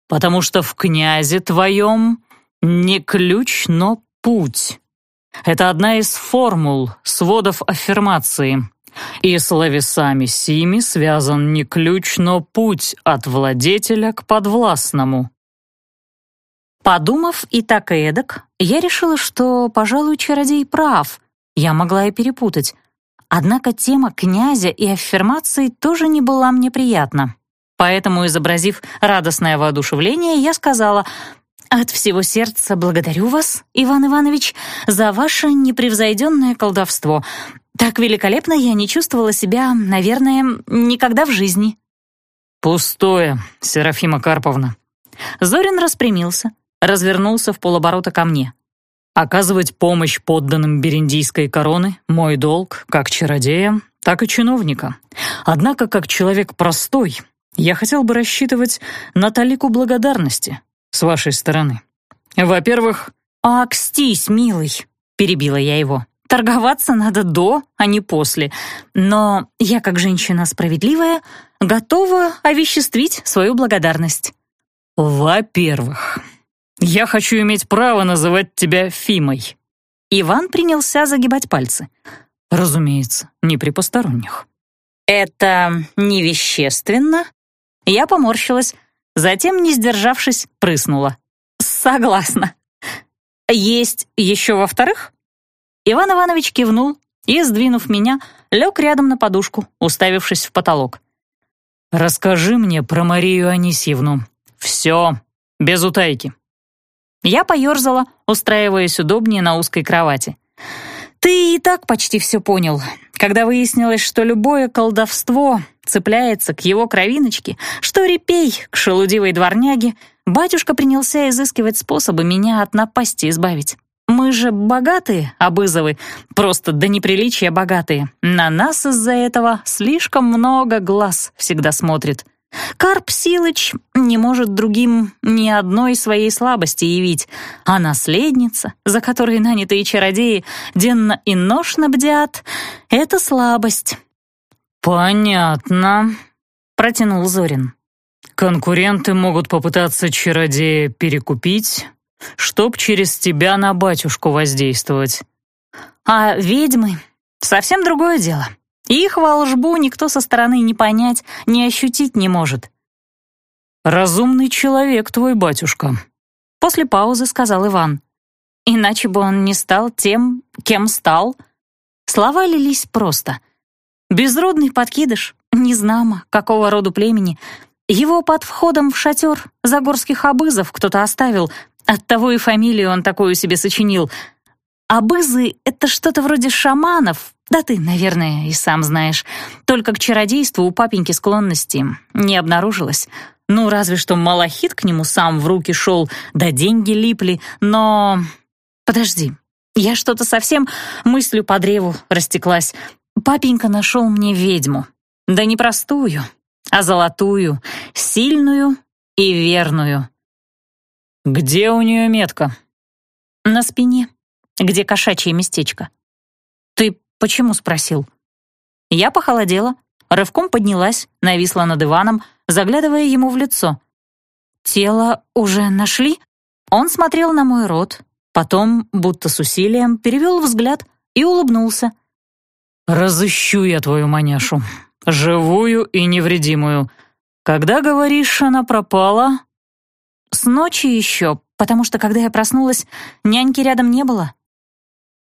«Потому что в князе твоем не ключ, но путь. Это одна из формул сводов аффирмации. И словесами сими связан не ключ, но путь от владетеля к подвластному». Подумав и так и эдак, я решила, что, пожалуй, чародей прав. Я могла и перепутать. Однако тема князя и аффирмации тоже не была мне приятна. Поэтому, изобразив радостное воодушевление, я сказала «От всего сердца благодарю вас, Иван Иванович, за ваше непревзойденное колдовство. Так великолепно я не чувствовала себя, наверное, никогда в жизни». «Пустое, Серафима Карповна». Зорин распрямился, развернулся в полоборота ко мне. Оказывать помощь подданным Бериндийской короны — мой долг, как чародея, так и чиновника. Однако, как человек простой, я хотел бы рассчитывать на талику благодарности с вашей стороны. Во-первых... «Акстись, милый», — перебила я его. «Торговаться надо до, а не после. Но я, как женщина справедливая, готова овеществить свою благодарность». «Во-первых, я хочу иметь право называть тебя Фимой». Иван принялся загибать пальцы. Разумеется, не при посторонних. «Это невещественно?» Я поморщилась, затем, не сдержавшись, прыснула. «Согласна. Есть еще во-вторых?» Иван Иванович кивнул и, сдвинув меня, лег рядом на подушку, уставившись в потолок. «Расскажи мне про Марию Анисьевну. Все, без утайки». Я поерзала, устраиваясь удобнее на узкой кровати. «Ты и так почти все понял. Когда выяснилось, что любое колдовство цепляется к его кровиночке, что репей к шелудивой дворняге, батюшка принялся изыскивать способы меня от напасти избавить. Мы же богатые, обызовы, просто до неприличия богатые. На нас из-за этого слишком много глаз всегда смотрит». Карп Силыч не может другим ни одной своей слабости явить, а наследница, за которой нанятые чародеи денно и ношно бдят, — это слабость. «Понятно», — протянул Зорин. «Конкуренты могут попытаться чародея перекупить, чтоб через тебя на батюшку воздействовать. А ведьмы — совсем другое дело». Их волжбу никто со стороны не понять, не ощутить не может. «Разумный человек твой батюшка», — после паузы сказал Иван. «Иначе бы он не стал тем, кем стал». Слова лились просто. Безродный подкидыш, незнамо, какого роду племени. Его под входом в шатер загорских обызов кто-то оставил, оттого и фамилию он такую себе сочинил. Обызы — это что-то вроде шаманов, да ты, наверное, и сам знаешь. Только к чародейству у папеньки склонности не обнаружилось. Ну, разве что малахит к нему сам в руки шел, да деньги липли, но... Подожди, я что-то совсем мыслью по древу растеклась. Папенька нашел мне ведьму. Да не простую, а золотую, сильную и верную. «Где у нее метка?» «На спине, где кошачье местечко». «Ты «Почему?» — спросил. Я похолодела, рывком поднялась, нависла над Иваном, заглядывая ему в лицо. «Тело уже нашли?» Он смотрел на мой рот, потом, будто с усилием, перевел взгляд и улыбнулся. «Разыщу я твою маняшу, живую и невредимую. Когда, говоришь, она пропала?» «С ночи еще, потому что, когда я проснулась, няньки рядом не было.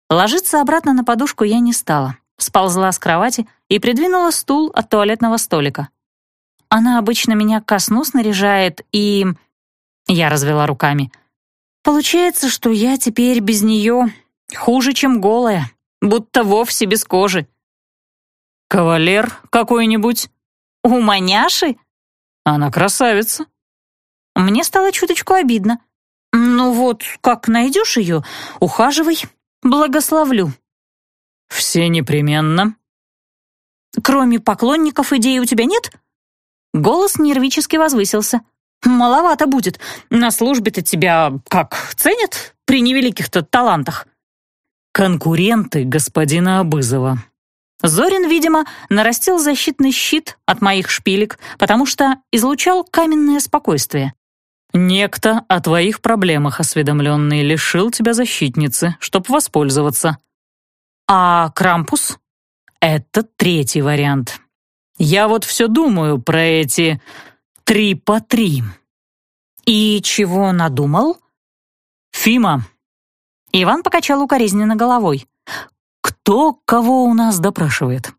Ложиться обратно на подушку я не стала. Сползла с кровати и придвинула стул от туалетного столика. Она обычно меня ко сну снаряжает и... Я развела руками. Получается, что я теперь без нее хуже, чем голая, будто вовсе без кожи. Кавалер какой-нибудь?» «У маняши?» «Она красавица». Мне стало чуточку обидно. «Ну вот, как найдешь ее, ухаживай, благословлю». «Все непременно». «Кроме поклонников идей у тебя нет?» Голос нервически возвысился. «Маловато будет. На службе-то тебя как, ценят при невеликих-то талантах?» «Конкуренты господина Абызова». Зорин, видимо, нарастил защитный щит от моих шпилек, потому что излучал каменное спокойствие. «Некто о твоих проблемах осведомленный лишил тебя защитницы, чтоб воспользоваться». «А Крампус?» «Это третий вариант. Я вот все думаю про эти три по три». «И чего надумал?» «Фима». Иван покачал укоризненно головой. «Кто кого у нас допрашивает?»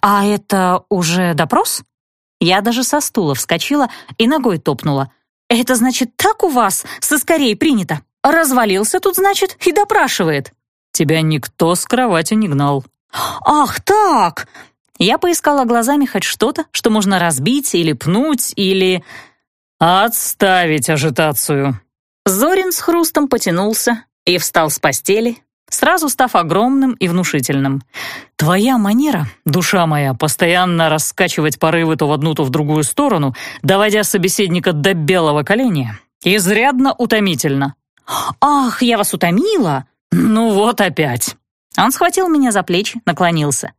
«А это уже допрос?» Я даже со стула вскочила и ногой топнула — «Это значит, так у вас со скорей принято? Развалился тут, значит, и допрашивает». «Тебя никто с кровати не гнал». «Ах, так!» Я поискала глазами хоть что-то, что можно разбить или пнуть, или... «Отставить ажитацию!» Зорин с хрустом потянулся и встал с постели, сразу став огромным и внушительным. «Твоя манера, душа моя, постоянно раскачивать порывы то в одну, то в другую сторону, доводя собеседника до белого коленя, изрядно утомительно». «Ах, я вас утомила!» «Ну вот опять!» Он схватил меня за плечи, наклонился.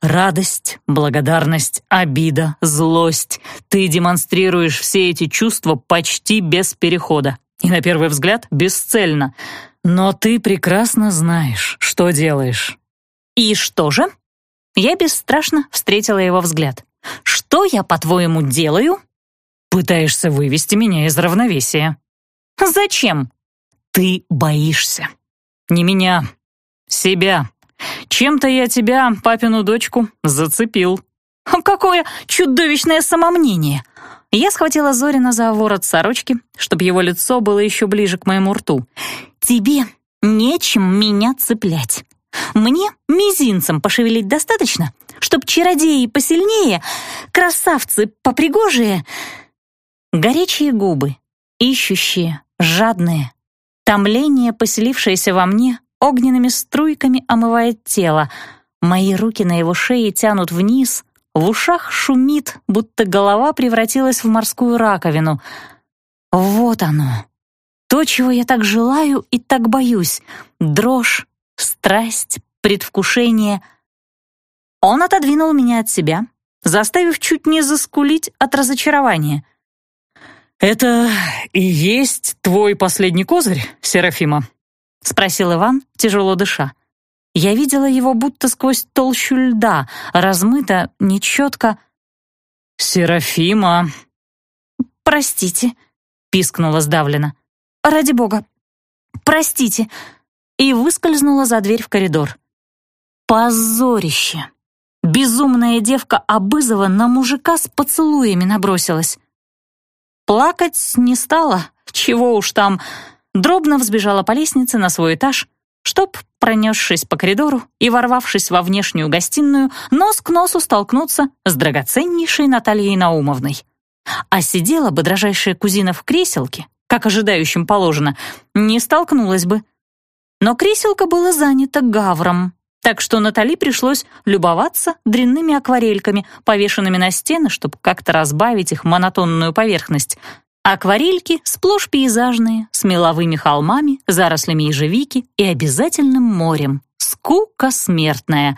Радость, благодарность, обида, злость. Ты демонстрируешь все эти чувства почти без перехода. И на первый взгляд бесцельно. Но ты прекрасно знаешь, что делаешь». «И что же?» Я бесстрашно встретила его взгляд. «Что я, по-твоему, делаю?» «Пытаешься вывести меня из равновесия». «Зачем?» «Ты боишься. Не меня. Себя. Чем-то я тебя, папину дочку, зацепил». «Какое чудовищное самомнение!» Я схватила Зорина за ворот сорочки, чтобы его лицо было еще ближе к моему рту. «Тебе нечем меня цеплять. Мне мизинцем пошевелить достаточно, чтоб чародеи посильнее, красавцы попригожие...» Горячие губы, ищущие, жадные. Томление, поселившееся во мне, огненными струйками омывает тело. Мои руки на его шее тянут вниз — в ушах шумит, будто голова превратилась в морскую раковину. Вот оно. То, чего я так желаю и так боюсь. Дрожь, страсть, предвкушение. Он отодвинул меня от себя, заставив чуть не заскулить от разочарования. «Это и есть твой последний козырь, Серафима?» — спросил Иван, тяжело дыша. Я видела его будто сквозь толщу льда, размыто, нечетко. «Серафима!» «Простите», — пискнула сдавленно. «Ради бога, простите!» И выскользнула за дверь в коридор. Позорище! Безумная девка Абызова на мужика с поцелуями набросилась. Плакать не стала, чего уж там. Дробно взбежала по лестнице на свой этаж, чтоб, пронесшись по коридору и ворвавшись во внешнюю гостиную, нос к носу столкнуться с драгоценнейшей Натальей Наумовной. А сидела бы дрожайшая кузина в креселке, как ожидающим положено, не столкнулась бы. Но креселка было занято гавром, так что Натали пришлось любоваться дрянными акварельками, повешенными на стены, чтобы как-то разбавить их монотонную поверхность, Акварельки сплошь пейзажные, с меловыми холмами, зарослями ежевики и обязательным морем. Скука смертная.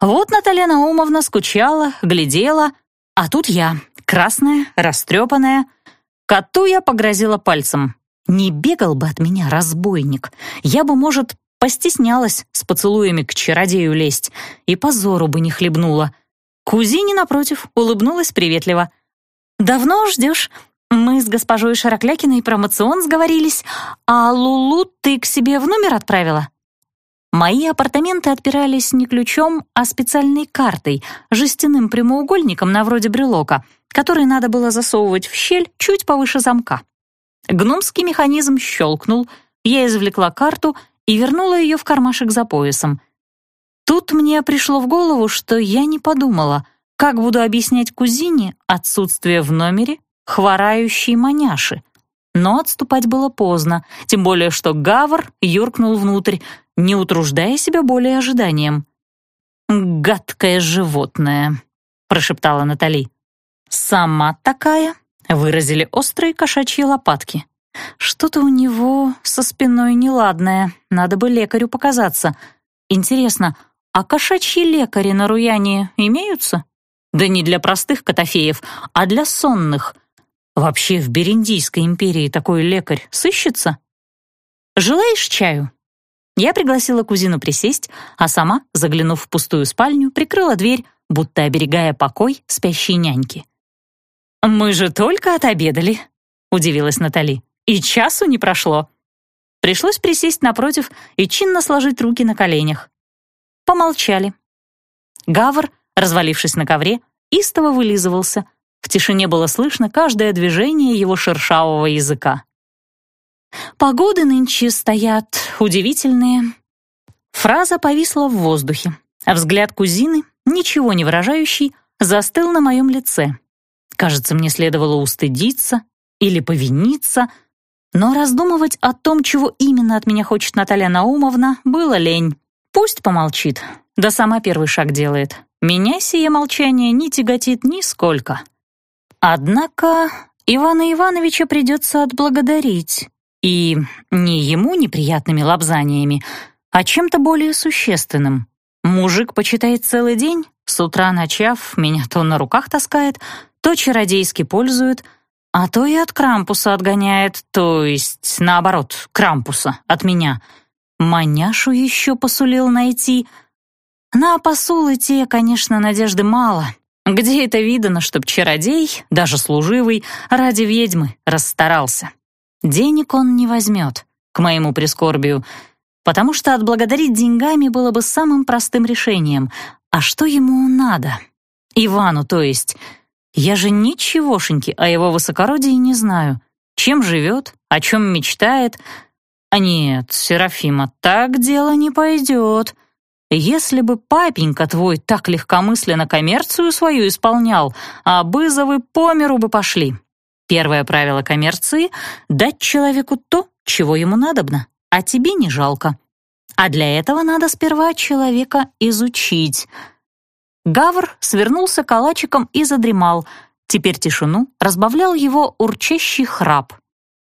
Вот Наталья Наумовна скучала, глядела, а тут я, красная, растрепанная. Коту я погрозила пальцем. Не бегал бы от меня разбойник. Я бы, может, постеснялась с поцелуями к чародею лезть и позору бы не хлебнула. Кузине, напротив, улыбнулась приветливо. «Давно ждешь? Мы с госпожой Шароклякиной про мацион сговорились, а Лулу ты к себе в номер отправила?» Мои апартаменты отпирались не ключом, а специальной картой, жестяным прямоугольником на вроде брелока, который надо было засовывать в щель чуть повыше замка. Гномский механизм щелкнул, я извлекла карту и вернула ее в кармашек за поясом. Тут мне пришло в голову, что я не подумала, как буду объяснять кузине отсутствие в номере хворающей маняши. Но отступать было поздно, тем более что Гавр юркнул внутрь, не утруждая себя более ожиданием. «Гадкое животное», — прошептала Натали. «Сама такая», — выразили острые кошачьи лопатки. «Что-то у него со спиной неладное, надо бы лекарю показаться. Интересно, а кошачьи лекари на Руяне имеются? Да не для простых котофеев, а для сонных. Вообще в Бериндийской империи такой лекарь сыщется? Желаешь чаю?» Я пригласила кузину присесть, а сама, заглянув в пустую спальню, прикрыла дверь, будто оберегая покой спящей няньки. «Мы же только отобедали», — удивилась Натали. «И часу не прошло». Пришлось присесть напротив и чинно сложить руки на коленях. Помолчали. Гавр, развалившись на ковре, истово вылизывался. В тишине было слышно каждое движение его шершавого языка. «Погоды нынче стоят удивительные». Фраза повисла в воздухе, а взгляд кузины, ничего не выражающий, застыл на моем лице. Кажется, мне следовало устыдиться или повиниться, но раздумывать о том, чего именно от меня хочет Наталья Наумовна, было лень. Пусть помолчит, да сама первый шаг делает. Меня сие молчание не тяготит нисколько. Однако Ивана Ивановича придется отблагодарить. И не ему неприятными лапзаниями, а чем-то более существенным. Мужик почитает целый день, с утра начав, меня то на руках таскает, то чародейски пользует, а то и от Крампуса отгоняет, то есть, наоборот, Крампуса от меня — Маняшу еще посулил найти. На посулы те, конечно, надежды мало. Где это видано, чтоб чародей, даже служивый, ради ведьмы расстарался? Денег он не возьмет, к моему прискорбию, потому что отблагодарить деньгами было бы самым простым решением. А что ему надо? Ивану, то есть. Я же ничегошеньки о его высокородии не знаю. Чем живет, о чем мечтает — а нет, Серафима, так дело не пойдет. Если бы папенька твой так легкомысленно коммерцию свою исполнял, а бызовы по миру бы пошли. Первое правило коммерции — дать человеку то, чего ему надобно, а тебе не жалко. А для этого надо сперва человека изучить. Гавр свернулся калачиком и задремал. Теперь тишину разбавлял его урчащий храп.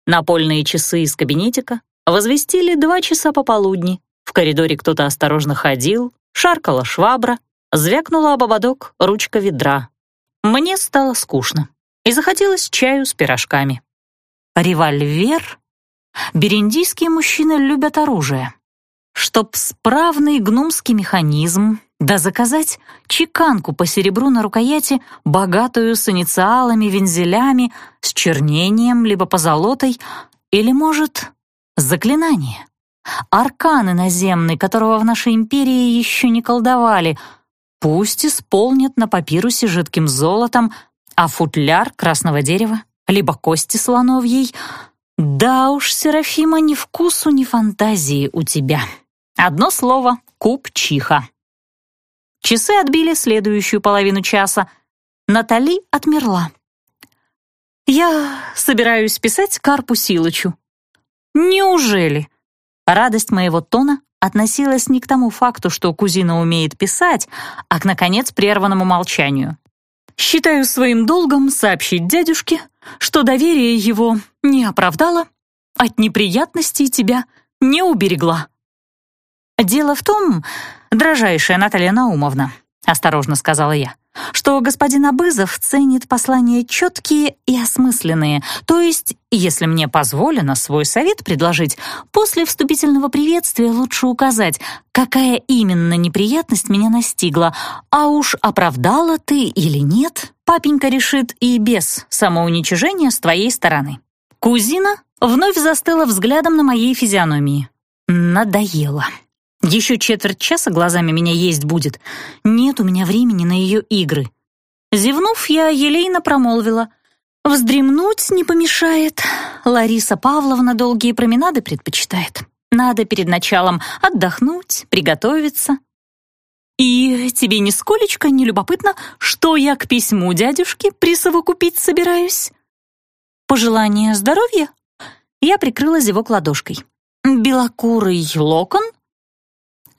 Напольные часы из кабинетика Возвестили два часа пополудни. В коридоре кто-то осторожно ходил, шаркала швабра, звякнула об ободок ручка ведра. Мне стало скучно, и захотелось чаю с пирожками. Револьвер? Бериндийские мужчины любят оружие. Чтоб справный гнумский механизм, да заказать чеканку по серебру на рукояти, богатую с инициалами, вензелями, с чернением, либо позолотой, или, может, Заклинание. Арканы наземный, которого в нашей империи еще не колдовали. Пусть исполнят на папирусе жидким золотом, а футляр красного дерева, либо кости слоновьей. Да уж, Серафима, ни вкусу, ни фантазии у тебя. Одно слово — купчиха. Часы отбили следующую половину часа. Натали отмерла. «Я собираюсь писать Карпу Силычу», «Неужели?» Радость моего тона относилась не к тому факту, что кузина умеет писать, а к, наконец, прерванному молчанию. «Считаю своим долгом сообщить дядюшке, что доверие его не оправдало, от неприятностей тебя не уберегла». «Дело в том, дрожайшая Наталья Наумовна», — осторожно сказала я, что господин Абызов ценит послания четкие и осмысленные, то есть, если мне позволено свой совет предложить, после вступительного приветствия лучше указать, какая именно неприятность меня настигла, а уж оправдала ты или нет, папенька решит и без самоуничижения с твоей стороны. Кузина вновь застыла взглядом на моей физиономии. Надоело. Еще четверть часа глазами меня есть будет. Нет у меня времени на ее игры. Зевнув, я елейно промолвила. Вздремнуть не помешает. Лариса Павловна долгие променады предпочитает. Надо перед началом отдохнуть, приготовиться. И тебе нисколечко не любопытно, что я к письму дядюшки присовокупить собираюсь? Пожелание здоровья? Я прикрыла зевок ладошкой. Белокурый локон?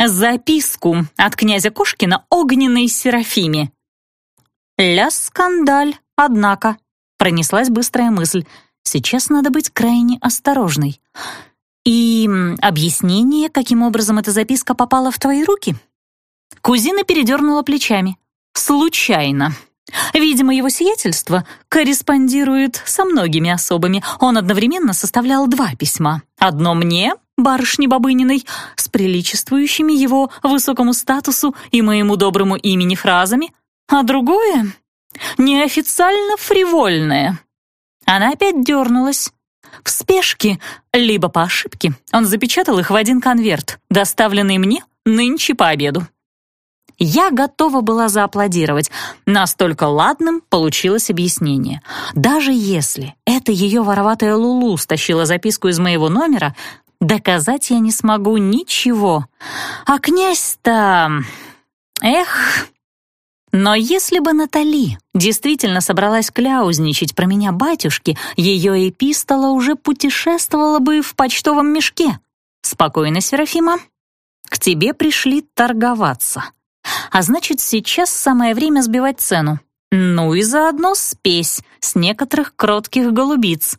Записку от князя Кошкина огненной Серафиме. Ля скандаль, однако. Пронеслась быстрая мысль. Сейчас надо быть крайне осторожной. И объяснение, каким образом эта записка попала в твои руки? Кузина передернула плечами. «Случайно. Видимо, его сиятельство корреспондирует со многими особами. Он одновременно составлял два письма. Одно мне, барышне Бабыниной, с приличествующими его высокому статусу и моему доброму имени фразами, а другое — неофициально фривольное». Она опять дернулась. В спешке, либо по ошибке, он запечатал их в один конверт, доставленный мне нынче по обеду. Я готова была зааплодировать. Настолько ладным получилось объяснение. Даже если это ее вороватая Лулу стащила записку из моего номера, доказать я не смогу ничего. А князь-то... Эх... Но если бы Натали действительно собралась кляузничать про меня батюшки, ее эпистола уже путешествовала бы в почтовом мешке. Спокойно, Серафима. К тебе пришли торговаться. А значит, сейчас самое время сбивать цену. Ну и заодно спесь с некоторых кротких голубиц.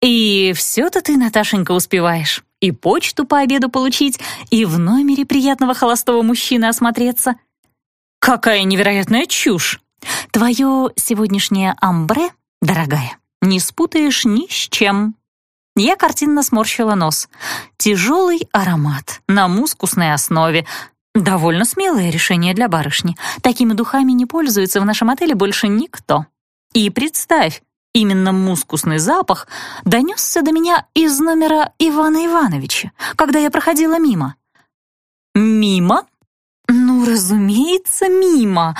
И все-то ты, Наташенька, успеваешь. И почту по обеду получить, и в номере приятного холостого мужчины осмотреться. Какая невероятная чушь! Твое сегодняшнее амбре, дорогая, не спутаешь ни с чем. Я картинно сморщила нос. Тяжелый аромат на мускусной основе, Довольно смелое решение для барышни. Такими духами не пользуется в нашем отеле больше никто. И представь, именно мускусный запах донесся до меня из номера Ивана Ивановича, когда я проходила мимо. Мимо? Ну, разумеется, мимо.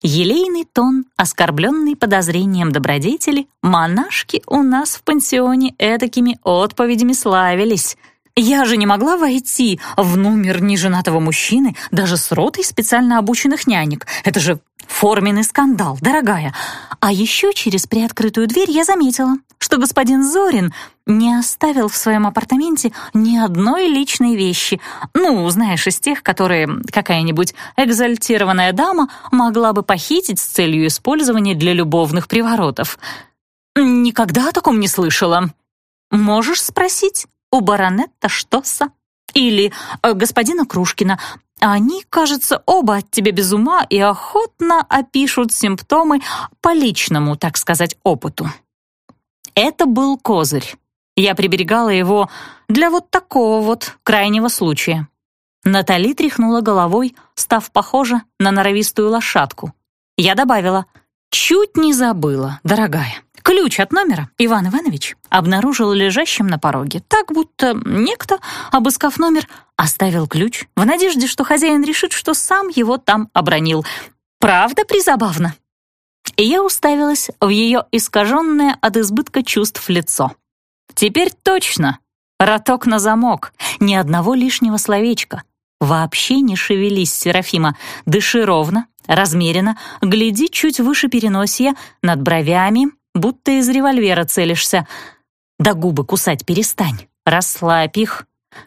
Елейный тон, оскорбленный подозрением добродетели, монашки у нас в пансионе эдакими отповедями славились — я же не могла войти в номер неженатого мужчины даже с ротой специально обученных нянек. Это же форменный скандал, дорогая. А еще через приоткрытую дверь я заметила, что господин Зорин не оставил в своем апартаменте ни одной личной вещи. Ну, знаешь, из тех, которые какая-нибудь экзальтированная дама могла бы похитить с целью использования для любовных приворотов. Никогда о таком не слышала. Можешь спросить? У баронетта Штосса или э, господина Крушкина. Они, кажется, оба от тебя без ума и охотно опишут симптомы по личному, так сказать, опыту. Это был козырь. Я приберегала его для вот такого вот крайнего случая. Натали тряхнула головой, став похожа на норовистую лошадку. Я добавила, «Чуть не забыла, дорогая. Ключ от номера Иван Иванович обнаружил лежащим на пороге, так будто некто, обыскав номер, оставил ключ в надежде, что хозяин решит, что сам его там обронил. Правда призабавно? И я уставилась в ее искаженное от избытка чувств лицо. Теперь точно. Роток на замок, ни одного лишнего словечка. Вообще не шевелись, Серафима, дыши ровно, размеренно, гляди чуть выше переносия, над бровями, будто из револьвера целишься. Да губы кусать перестань, расслабь их.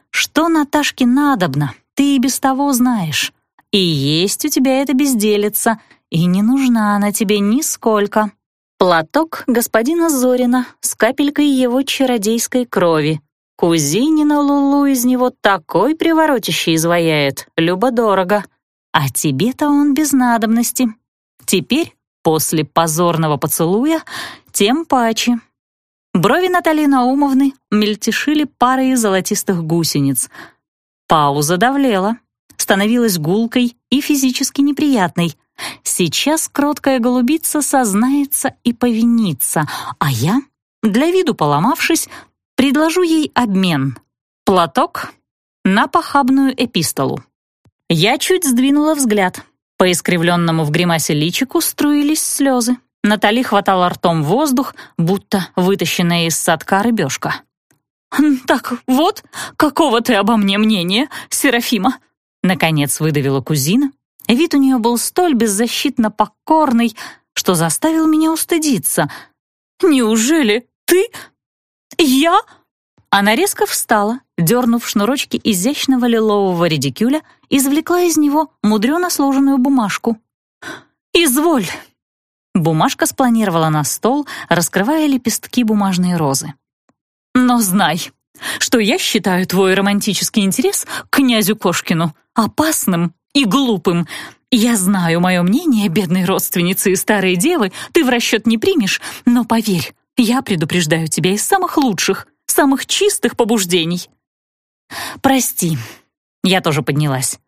Что Наташке надобно, ты и без того знаешь. И есть у тебя эта безделица, и не нужна она тебе нисколько. Платок господина Зорина с капелькой его чародейской крови. Кузинина Лулу из него такой приворотище изваяет, любо-дорого. А тебе-то он без надобности. Теперь После позорного поцелуя тем паче. Брови Натальи Наумовны мельтешили парой золотистых гусениц. Пауза давлела, становилась гулкой и физически неприятной. Сейчас кроткая голубица сознается и повинится, а я, для виду поломавшись, предложу ей обмен. Платок на похабную эпистолу. Я чуть сдвинула взгляд — по искривленному в гримасе личику струились слезы. Натали хватала ртом воздух, будто вытащенная из садка рыбешка. «Так вот, какого ты обо мне мнения, Серафима?» Наконец выдавила кузина. Вид у нее был столь беззащитно покорный, что заставил меня устыдиться. «Неужели ты? Я?» Она резко встала, дернув шнурочки изящного лилового редикюля, извлекла из него мудрено сложенную бумажку. «Изволь!» Бумажка спланировала на стол, раскрывая лепестки бумажной розы. «Но знай, что я считаю твой романтический интерес к князю Кошкину опасным и глупым. Я знаю мое мнение, бедной родственницы и старой девы, ты в расчет не примешь, но поверь, я предупреждаю тебя из самых лучших, самых чистых побуждений. Прости, я тоже поднялась.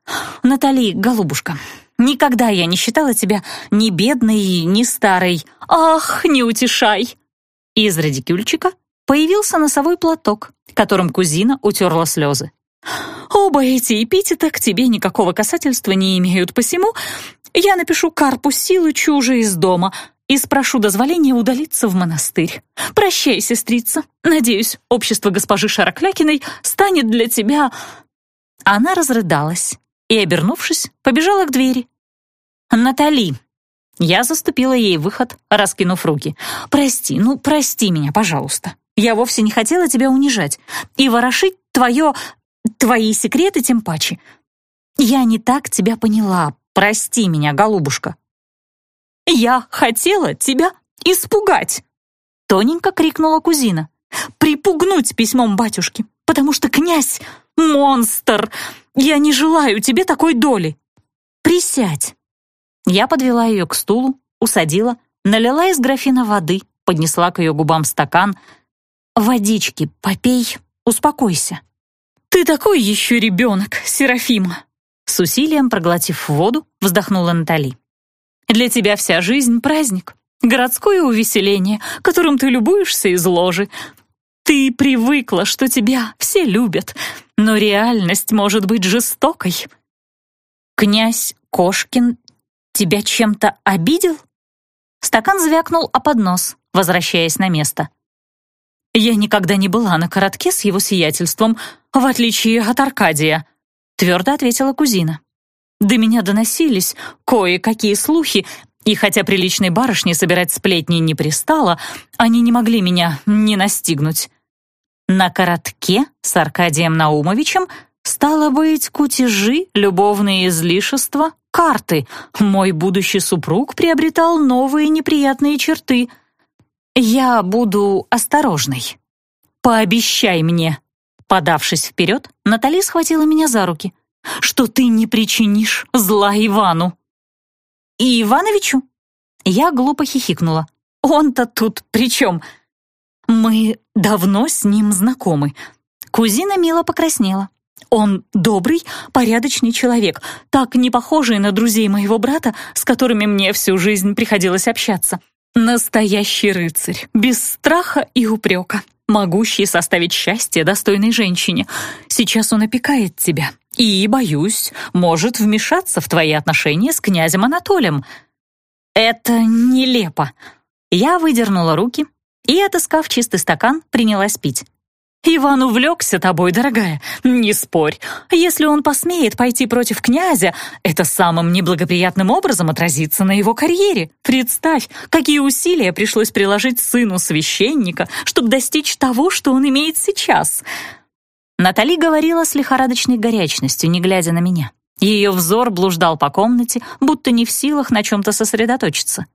Натали, голубушка, никогда я не считала тебя ни бедной, ни старой. Ах, не утешай. Из радикюльчика появился носовой платок, которым кузина утерла слезы. «Оба эти эпитета к тебе никакого касательства не имеют, посему я напишу Карпу Силычу уже из дома и спрошу дозволения удалиться в монастырь. Прощай, сестрица. Надеюсь, общество госпожи Шароклякиной станет для тебя...» Она разрыдалась и, обернувшись, побежала к двери. «Натали!» Я заступила ей выход, раскинув руки. «Прости, ну прости меня, пожалуйста. Я вовсе не хотела тебя унижать и ворошить твое... твои секреты тем паче. Я не так тебя поняла. Прости меня, голубушка». «Я хотела тебя испугать!» Тоненько крикнула кузина. «Припугнуть письмом батюшки, потому что князь — монстр! Я не желаю тебе такой доли! Присядь!» Я подвела ее к стулу, усадила, налила из графина воды, поднесла к ее губам стакан — «Водички попей, успокойся». «Ты такой еще ребенок, Серафима!» С усилием проглотив воду, вздохнула Натали. «Для тебя вся жизнь — праздник, городское увеселение, которым ты любуешься из ложи. Ты привыкла, что тебя все любят, но реальность может быть жестокой». «Князь Кошкин тебя чем-то обидел?» Стакан звякнул о поднос, возвращаясь на место. Я никогда не была на коротке с его сиятельством, в отличие от Аркадия», — твердо ответила кузина. «До меня доносились кое-какие слухи, и хотя приличной барышне собирать сплетни не пристало, они не могли меня не настигнуть. На коротке с Аркадием Наумовичем стало быть кутежи, любовные излишества, карты. Мой будущий супруг приобретал новые неприятные черты — «Я буду осторожной. Пообещай мне». Подавшись вперед, Натали схватила меня за руки. «Что ты не причинишь зла Ивану?» «И Ивановичу?» Я глупо хихикнула. «Он-то тут при чем?» «Мы давно с ним знакомы». Кузина мило покраснела. «Он добрый, порядочный человек, так не похожий на друзей моего брата, с которыми мне всю жизнь приходилось общаться. Настоящий рыцарь, без страха и упрека, могущий составить счастье достойной женщине. Сейчас он опекает тебя и, боюсь, может вмешаться в твои отношения с князем Анатолием. Это нелепо. Я выдернула руки и, отыскав чистый стакан, принялась пить. Иван увлекся тобой, дорогая, не спорь. Если он посмеет пойти против князя, это самым неблагоприятным образом отразится на его карьере. Представь, какие усилия пришлось приложить сыну священника, чтобы достичь того, что он имеет сейчас. Натали говорила с лихорадочной горячностью, не глядя на меня. Ее взор блуждал по комнате, будто не в силах на чем-то сосредоточиться.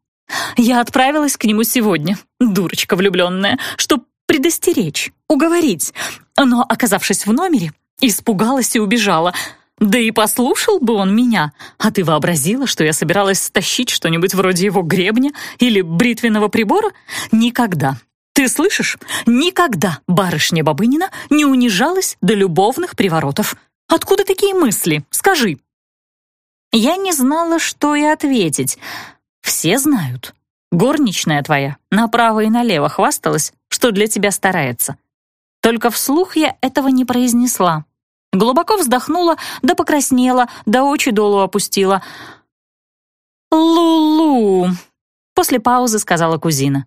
Я отправилась к нему сегодня, дурочка влюбленная, чтоб предостеречь, уговорить. Но, оказавшись в номере, испугалась и убежала. Да и послушал бы он меня. А ты вообразила, что я собиралась стащить что-нибудь вроде его гребня или бритвенного прибора? Никогда. Ты слышишь? Никогда барышня Бабынина не унижалась до любовных приворотов. Откуда такие мысли? Скажи. Я не знала, что и ответить. Все знают. Горничная твоя направо и налево хвасталась, что для тебя старается. Только вслух я этого не произнесла. Глубоко вздохнула, да покраснела, да очи долу опустила. «Лу-лу», — после паузы сказала кузина.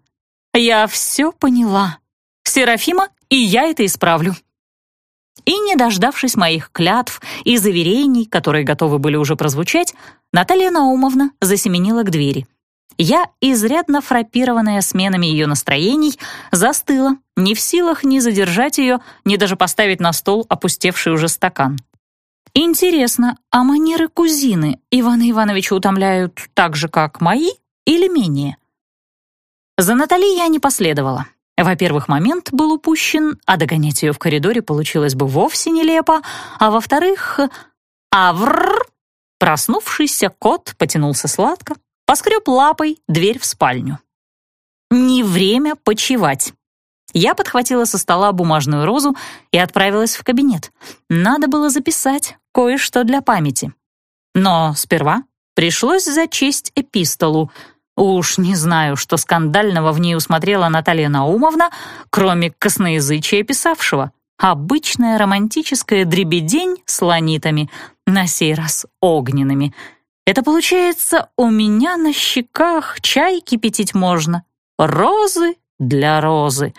«Я все поняла. Серафима, и я это исправлю». И, не дождавшись моих клятв и заверений, которые готовы были уже прозвучать, Наталья Наумовна засеменила к двери. Я, изрядно фрапированная сменами ее настроений, застыла, не в силах ни задержать ее, ни даже поставить на стол опустевший уже стакан. Интересно, а манеры кузины Ивана Ивановича утомляют так же, как мои, или менее? За Натали я не последовала. Во-первых, момент был упущен, а догонять ее в коридоре получилось бы вовсе нелепо, а во-вторых, аврр! Проснувшийся кот потянулся сладко, поскреб лапой дверь в спальню. Не время почевать. Я подхватила со стола бумажную розу и отправилась в кабинет. Надо было записать кое-что для памяти. Но сперва пришлось зачесть эпистолу — Уж не знаю, что скандального в ней усмотрела Наталья Наумовна, кроме косноязычия писавшего. Обычная романтическая дребедень с ланитами, на сей раз огненными. Это получается, у меня на щеках чай кипятить можно. Розы для розы.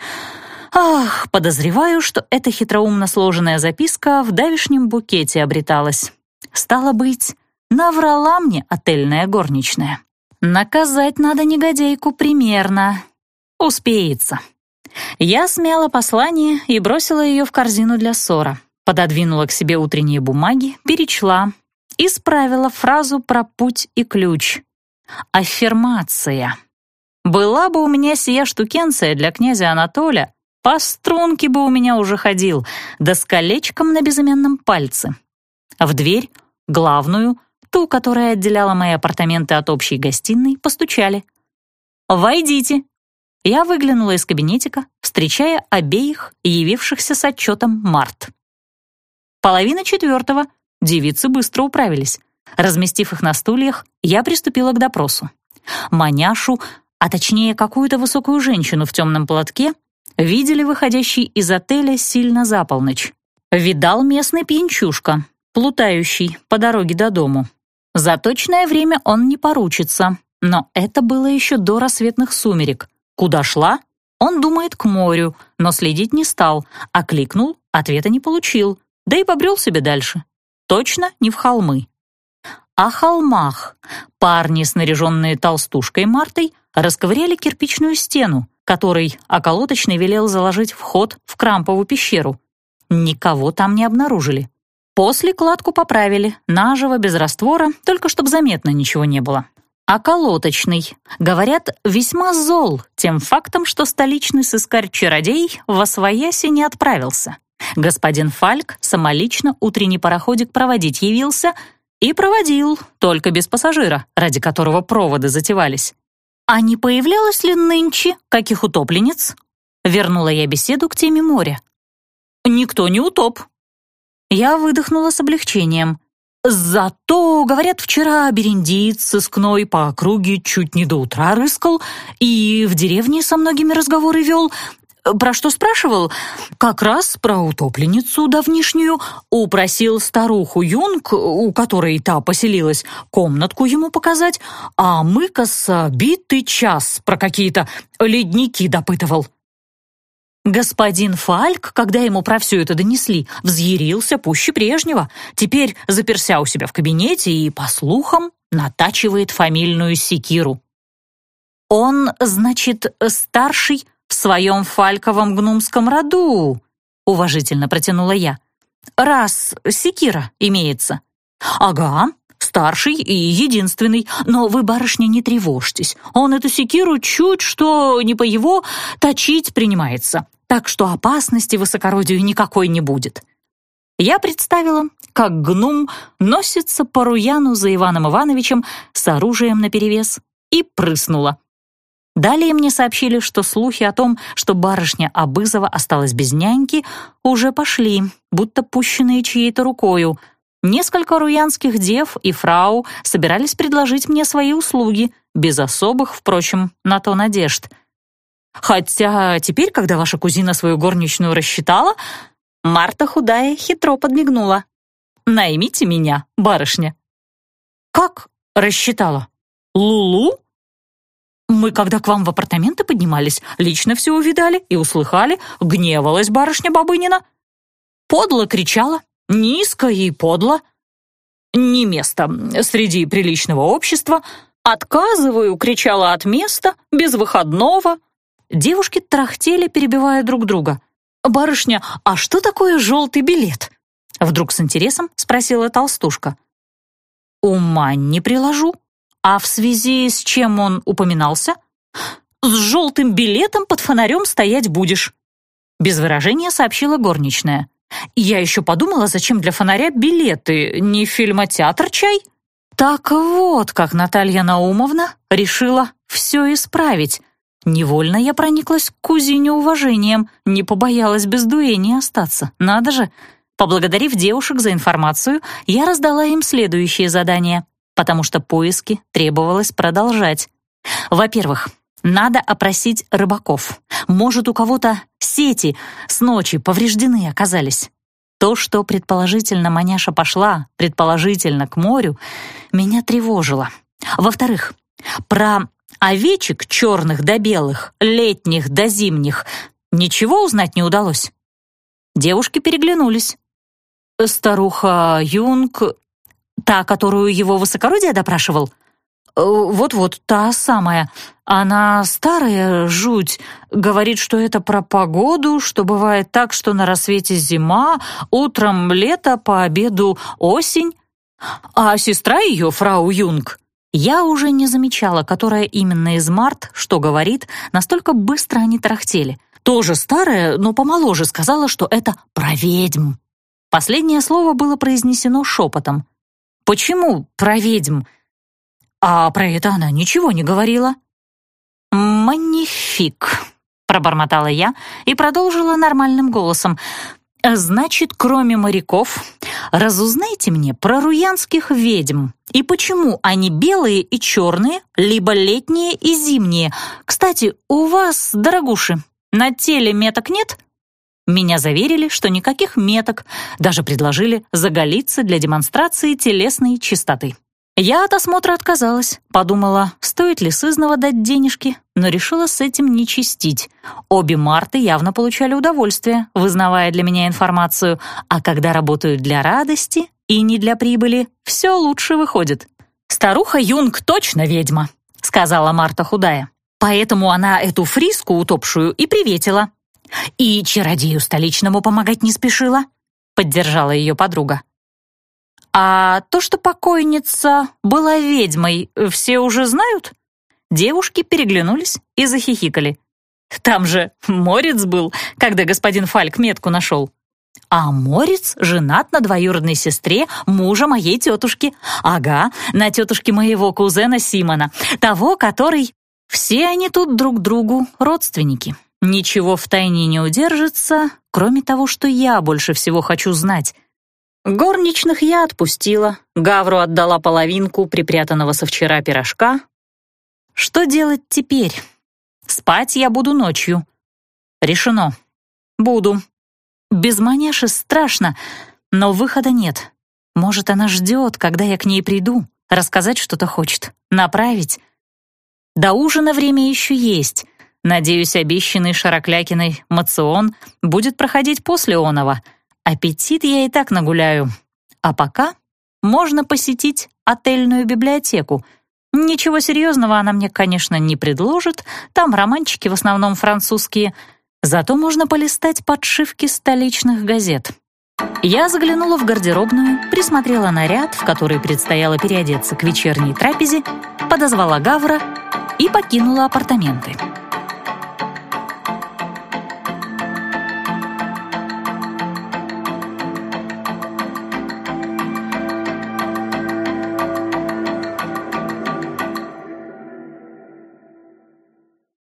Ах, подозреваю, что эта хитроумно сложенная записка в давишнем букете обреталась. Стало быть, наврала мне отельная горничная. Наказать надо негодяйку примерно. Успеется. Я смяла послание и бросила ее в корзину для ссора. Пододвинула к себе утренние бумаги, перечла. Исправила фразу про путь и ключ. Аффирмация. Была бы у меня сия штукенция для князя Анатоля, по струнке бы у меня уже ходил, да с колечком на безымянном пальце. В дверь, главную, ту, которая отделяла мои апартаменты от общей гостиной, постучали. «Войдите!» Я выглянула из кабинетика, встречая обеих явившихся с отчетом Март. Половина четвертого. Девицы быстро управились. Разместив их на стульях, я приступила к допросу. Маняшу, а точнее какую-то высокую женщину в темном платке, видели выходящий из отеля сильно за полночь. Видал местный пьянчушка, плутающий по дороге до дому. За точное время он не поручится, но это было еще до рассветных сумерек. Куда шла? Он думает к морю, но следить не стал, а кликнул, ответа не получил, да и побрел себе дальше. Точно не в холмы. О холмах парни, снаряженные толстушкой Мартой, расковыряли кирпичную стену, которой околоточный велел заложить вход в Крампову пещеру. Никого там не обнаружили. После кладку поправили, наживо, без раствора, только чтобы заметно ничего не было. А колоточный, говорят, весьма зол тем фактом, что столичный сыскарь-чародей в Освояси не отправился. Господин Фальк самолично утренний пароходик проводить явился и проводил, только без пассажира, ради которого проводы затевались. «А не появлялась ли нынче каких утопленниц?» Вернула я беседу к теме моря. «Никто не утоп», я выдохнула с облегчением. Зато, говорят, вчера берендиец сыскной по округе чуть не до утра рыскал и в деревне со многими разговоры вел. Про что спрашивал? Как раз про утопленницу давнишнюю. Упросил старуху Юнг, у которой та поселилась, комнатку ему показать, а Мыкаса битый час про какие-то ледники допытывал. Господин Фальк, когда ему про все это донесли, взъярился пуще прежнего. Теперь заперся у себя в кабинете и, по слухам, натачивает фамильную секиру. «Он, значит, старший в своем фальковом гнумском роду», — уважительно протянула я. «Раз секира имеется». «Ага, старший и единственный, но вы, барышня, не тревожьтесь. Он эту секиру чуть что не по его точить принимается так что опасности высокородию никакой не будет. Я представила, как гном носится по руяну за Иваном Ивановичем с оружием наперевес, и прыснула. Далее мне сообщили, что слухи о том, что барышня Абызова осталась без няньки, уже пошли, будто пущенные чьей-то рукою. Несколько руянских дев и фрау собирались предложить мне свои услуги, без особых, впрочем, на то надежд — Хотя теперь, когда ваша кузина свою горничную рассчитала, Марта худая хитро подмигнула. «Наймите меня, барышня». «Как рассчитала? Лулу?» «Мы, когда к вам в апартаменты поднимались, лично все увидали и услыхали, гневалась барышня Бабынина». подло кричала, низко и подло. Не место среди приличного общества. Отказываю, кричала от места, без выходного. Девушки трахтели, перебивая друг друга. «Барышня, а что такое желтый билет?» Вдруг с интересом спросила толстушка. «Ума не приложу. А в связи с чем он упоминался?» «С желтым билетом под фонарем стоять будешь», без выражения сообщила горничная. «Я еще подумала, зачем для фонаря билеты, не фильмотеатр чай?» Так вот, как Наталья Наумовна решила все исправить. Невольно я прониклась к кузине уважением, не побоялась без дуэни остаться. Надо же! Поблагодарив девушек за информацию, я раздала им следующее задание, потому что поиски требовалось продолжать. Во-первых, надо опросить рыбаков. Может, у кого-то сети с ночи повреждены оказались. То, что предположительно маняша пошла, предположительно, к морю, меня тревожило. Во-вторых, про овечек черных до белых, летних до зимних ничего узнать не удалось. Девушки переглянулись. Старуха Юнг, та, которую его высокородие допрашивал, Э, «Вот-вот, та самая. Она старая жуть. Говорит, что это про погоду, что бывает так, что на рассвете зима, утром лето, по обеду осень. А сестра ее, фрау Юнг, я уже не замечала, которая именно из Март, что говорит, настолько быстро они тарахтели. Тоже старая, но помоложе, сказала, что это про ведьм. Последнее слово было произнесено шепотом. «Почему про ведьм?» А про это она ничего не говорила. «Манифик», — пробормотала я и продолжила нормальным голосом. «Значит, кроме моряков, разузнайте мне про руянских ведьм и почему они белые и черные, либо летние и зимние. Кстати, у вас, дорогуши, на теле меток нет?» Меня заверили, что никаких меток, даже предложили заголиться для демонстрации телесной чистоты. Я от осмотра отказалась, подумала, стоит ли сызнова дать денежки, но решила с этим не чистить. Обе Марты явно получали удовольствие, вызнавая для меня информацию, а когда работают для радости и не для прибыли, все лучше выходит. «Старуха Юнг точно ведьма», — сказала Марта худая. «Поэтому она эту фриску утопшую и приветила. И чародею столичному помогать не спешила», — поддержала ее подруга. «А то, что покойница была ведьмой, все уже знают?» Девушки переглянулись и захихикали. «Там же Морец был, когда господин Фальк метку нашел». «А Морец женат на двоюродной сестре мужа моей тетушки. Ага, на тетушке моего кузена Симона, того, который...» «Все они тут друг другу родственники. Ничего в тайне не удержится, кроме того, что я больше всего хочу знать. Горничных я отпустила, Гавру отдала половинку припрятанного со вчера пирожка. Что делать теперь? Спать я буду ночью. Решено. Буду. Без маняши страшно, но выхода нет. Может, она ждет, когда я к ней приду, рассказать что-то хочет, направить. До ужина время еще есть. Надеюсь, обещанный Шароклякиной мацион будет проходить после онова — Аппетит я и так нагуляю. А пока можно посетить отельную библиотеку. Ничего серьезного она мне, конечно, не предложит, там романчики в основном французские, зато можно полистать подшивки столичных газет. Я заглянула в гардеробную, присмотрела наряд, в который предстояло переодеться к вечерней трапезе, подозвала Гавра и покинула апартаменты.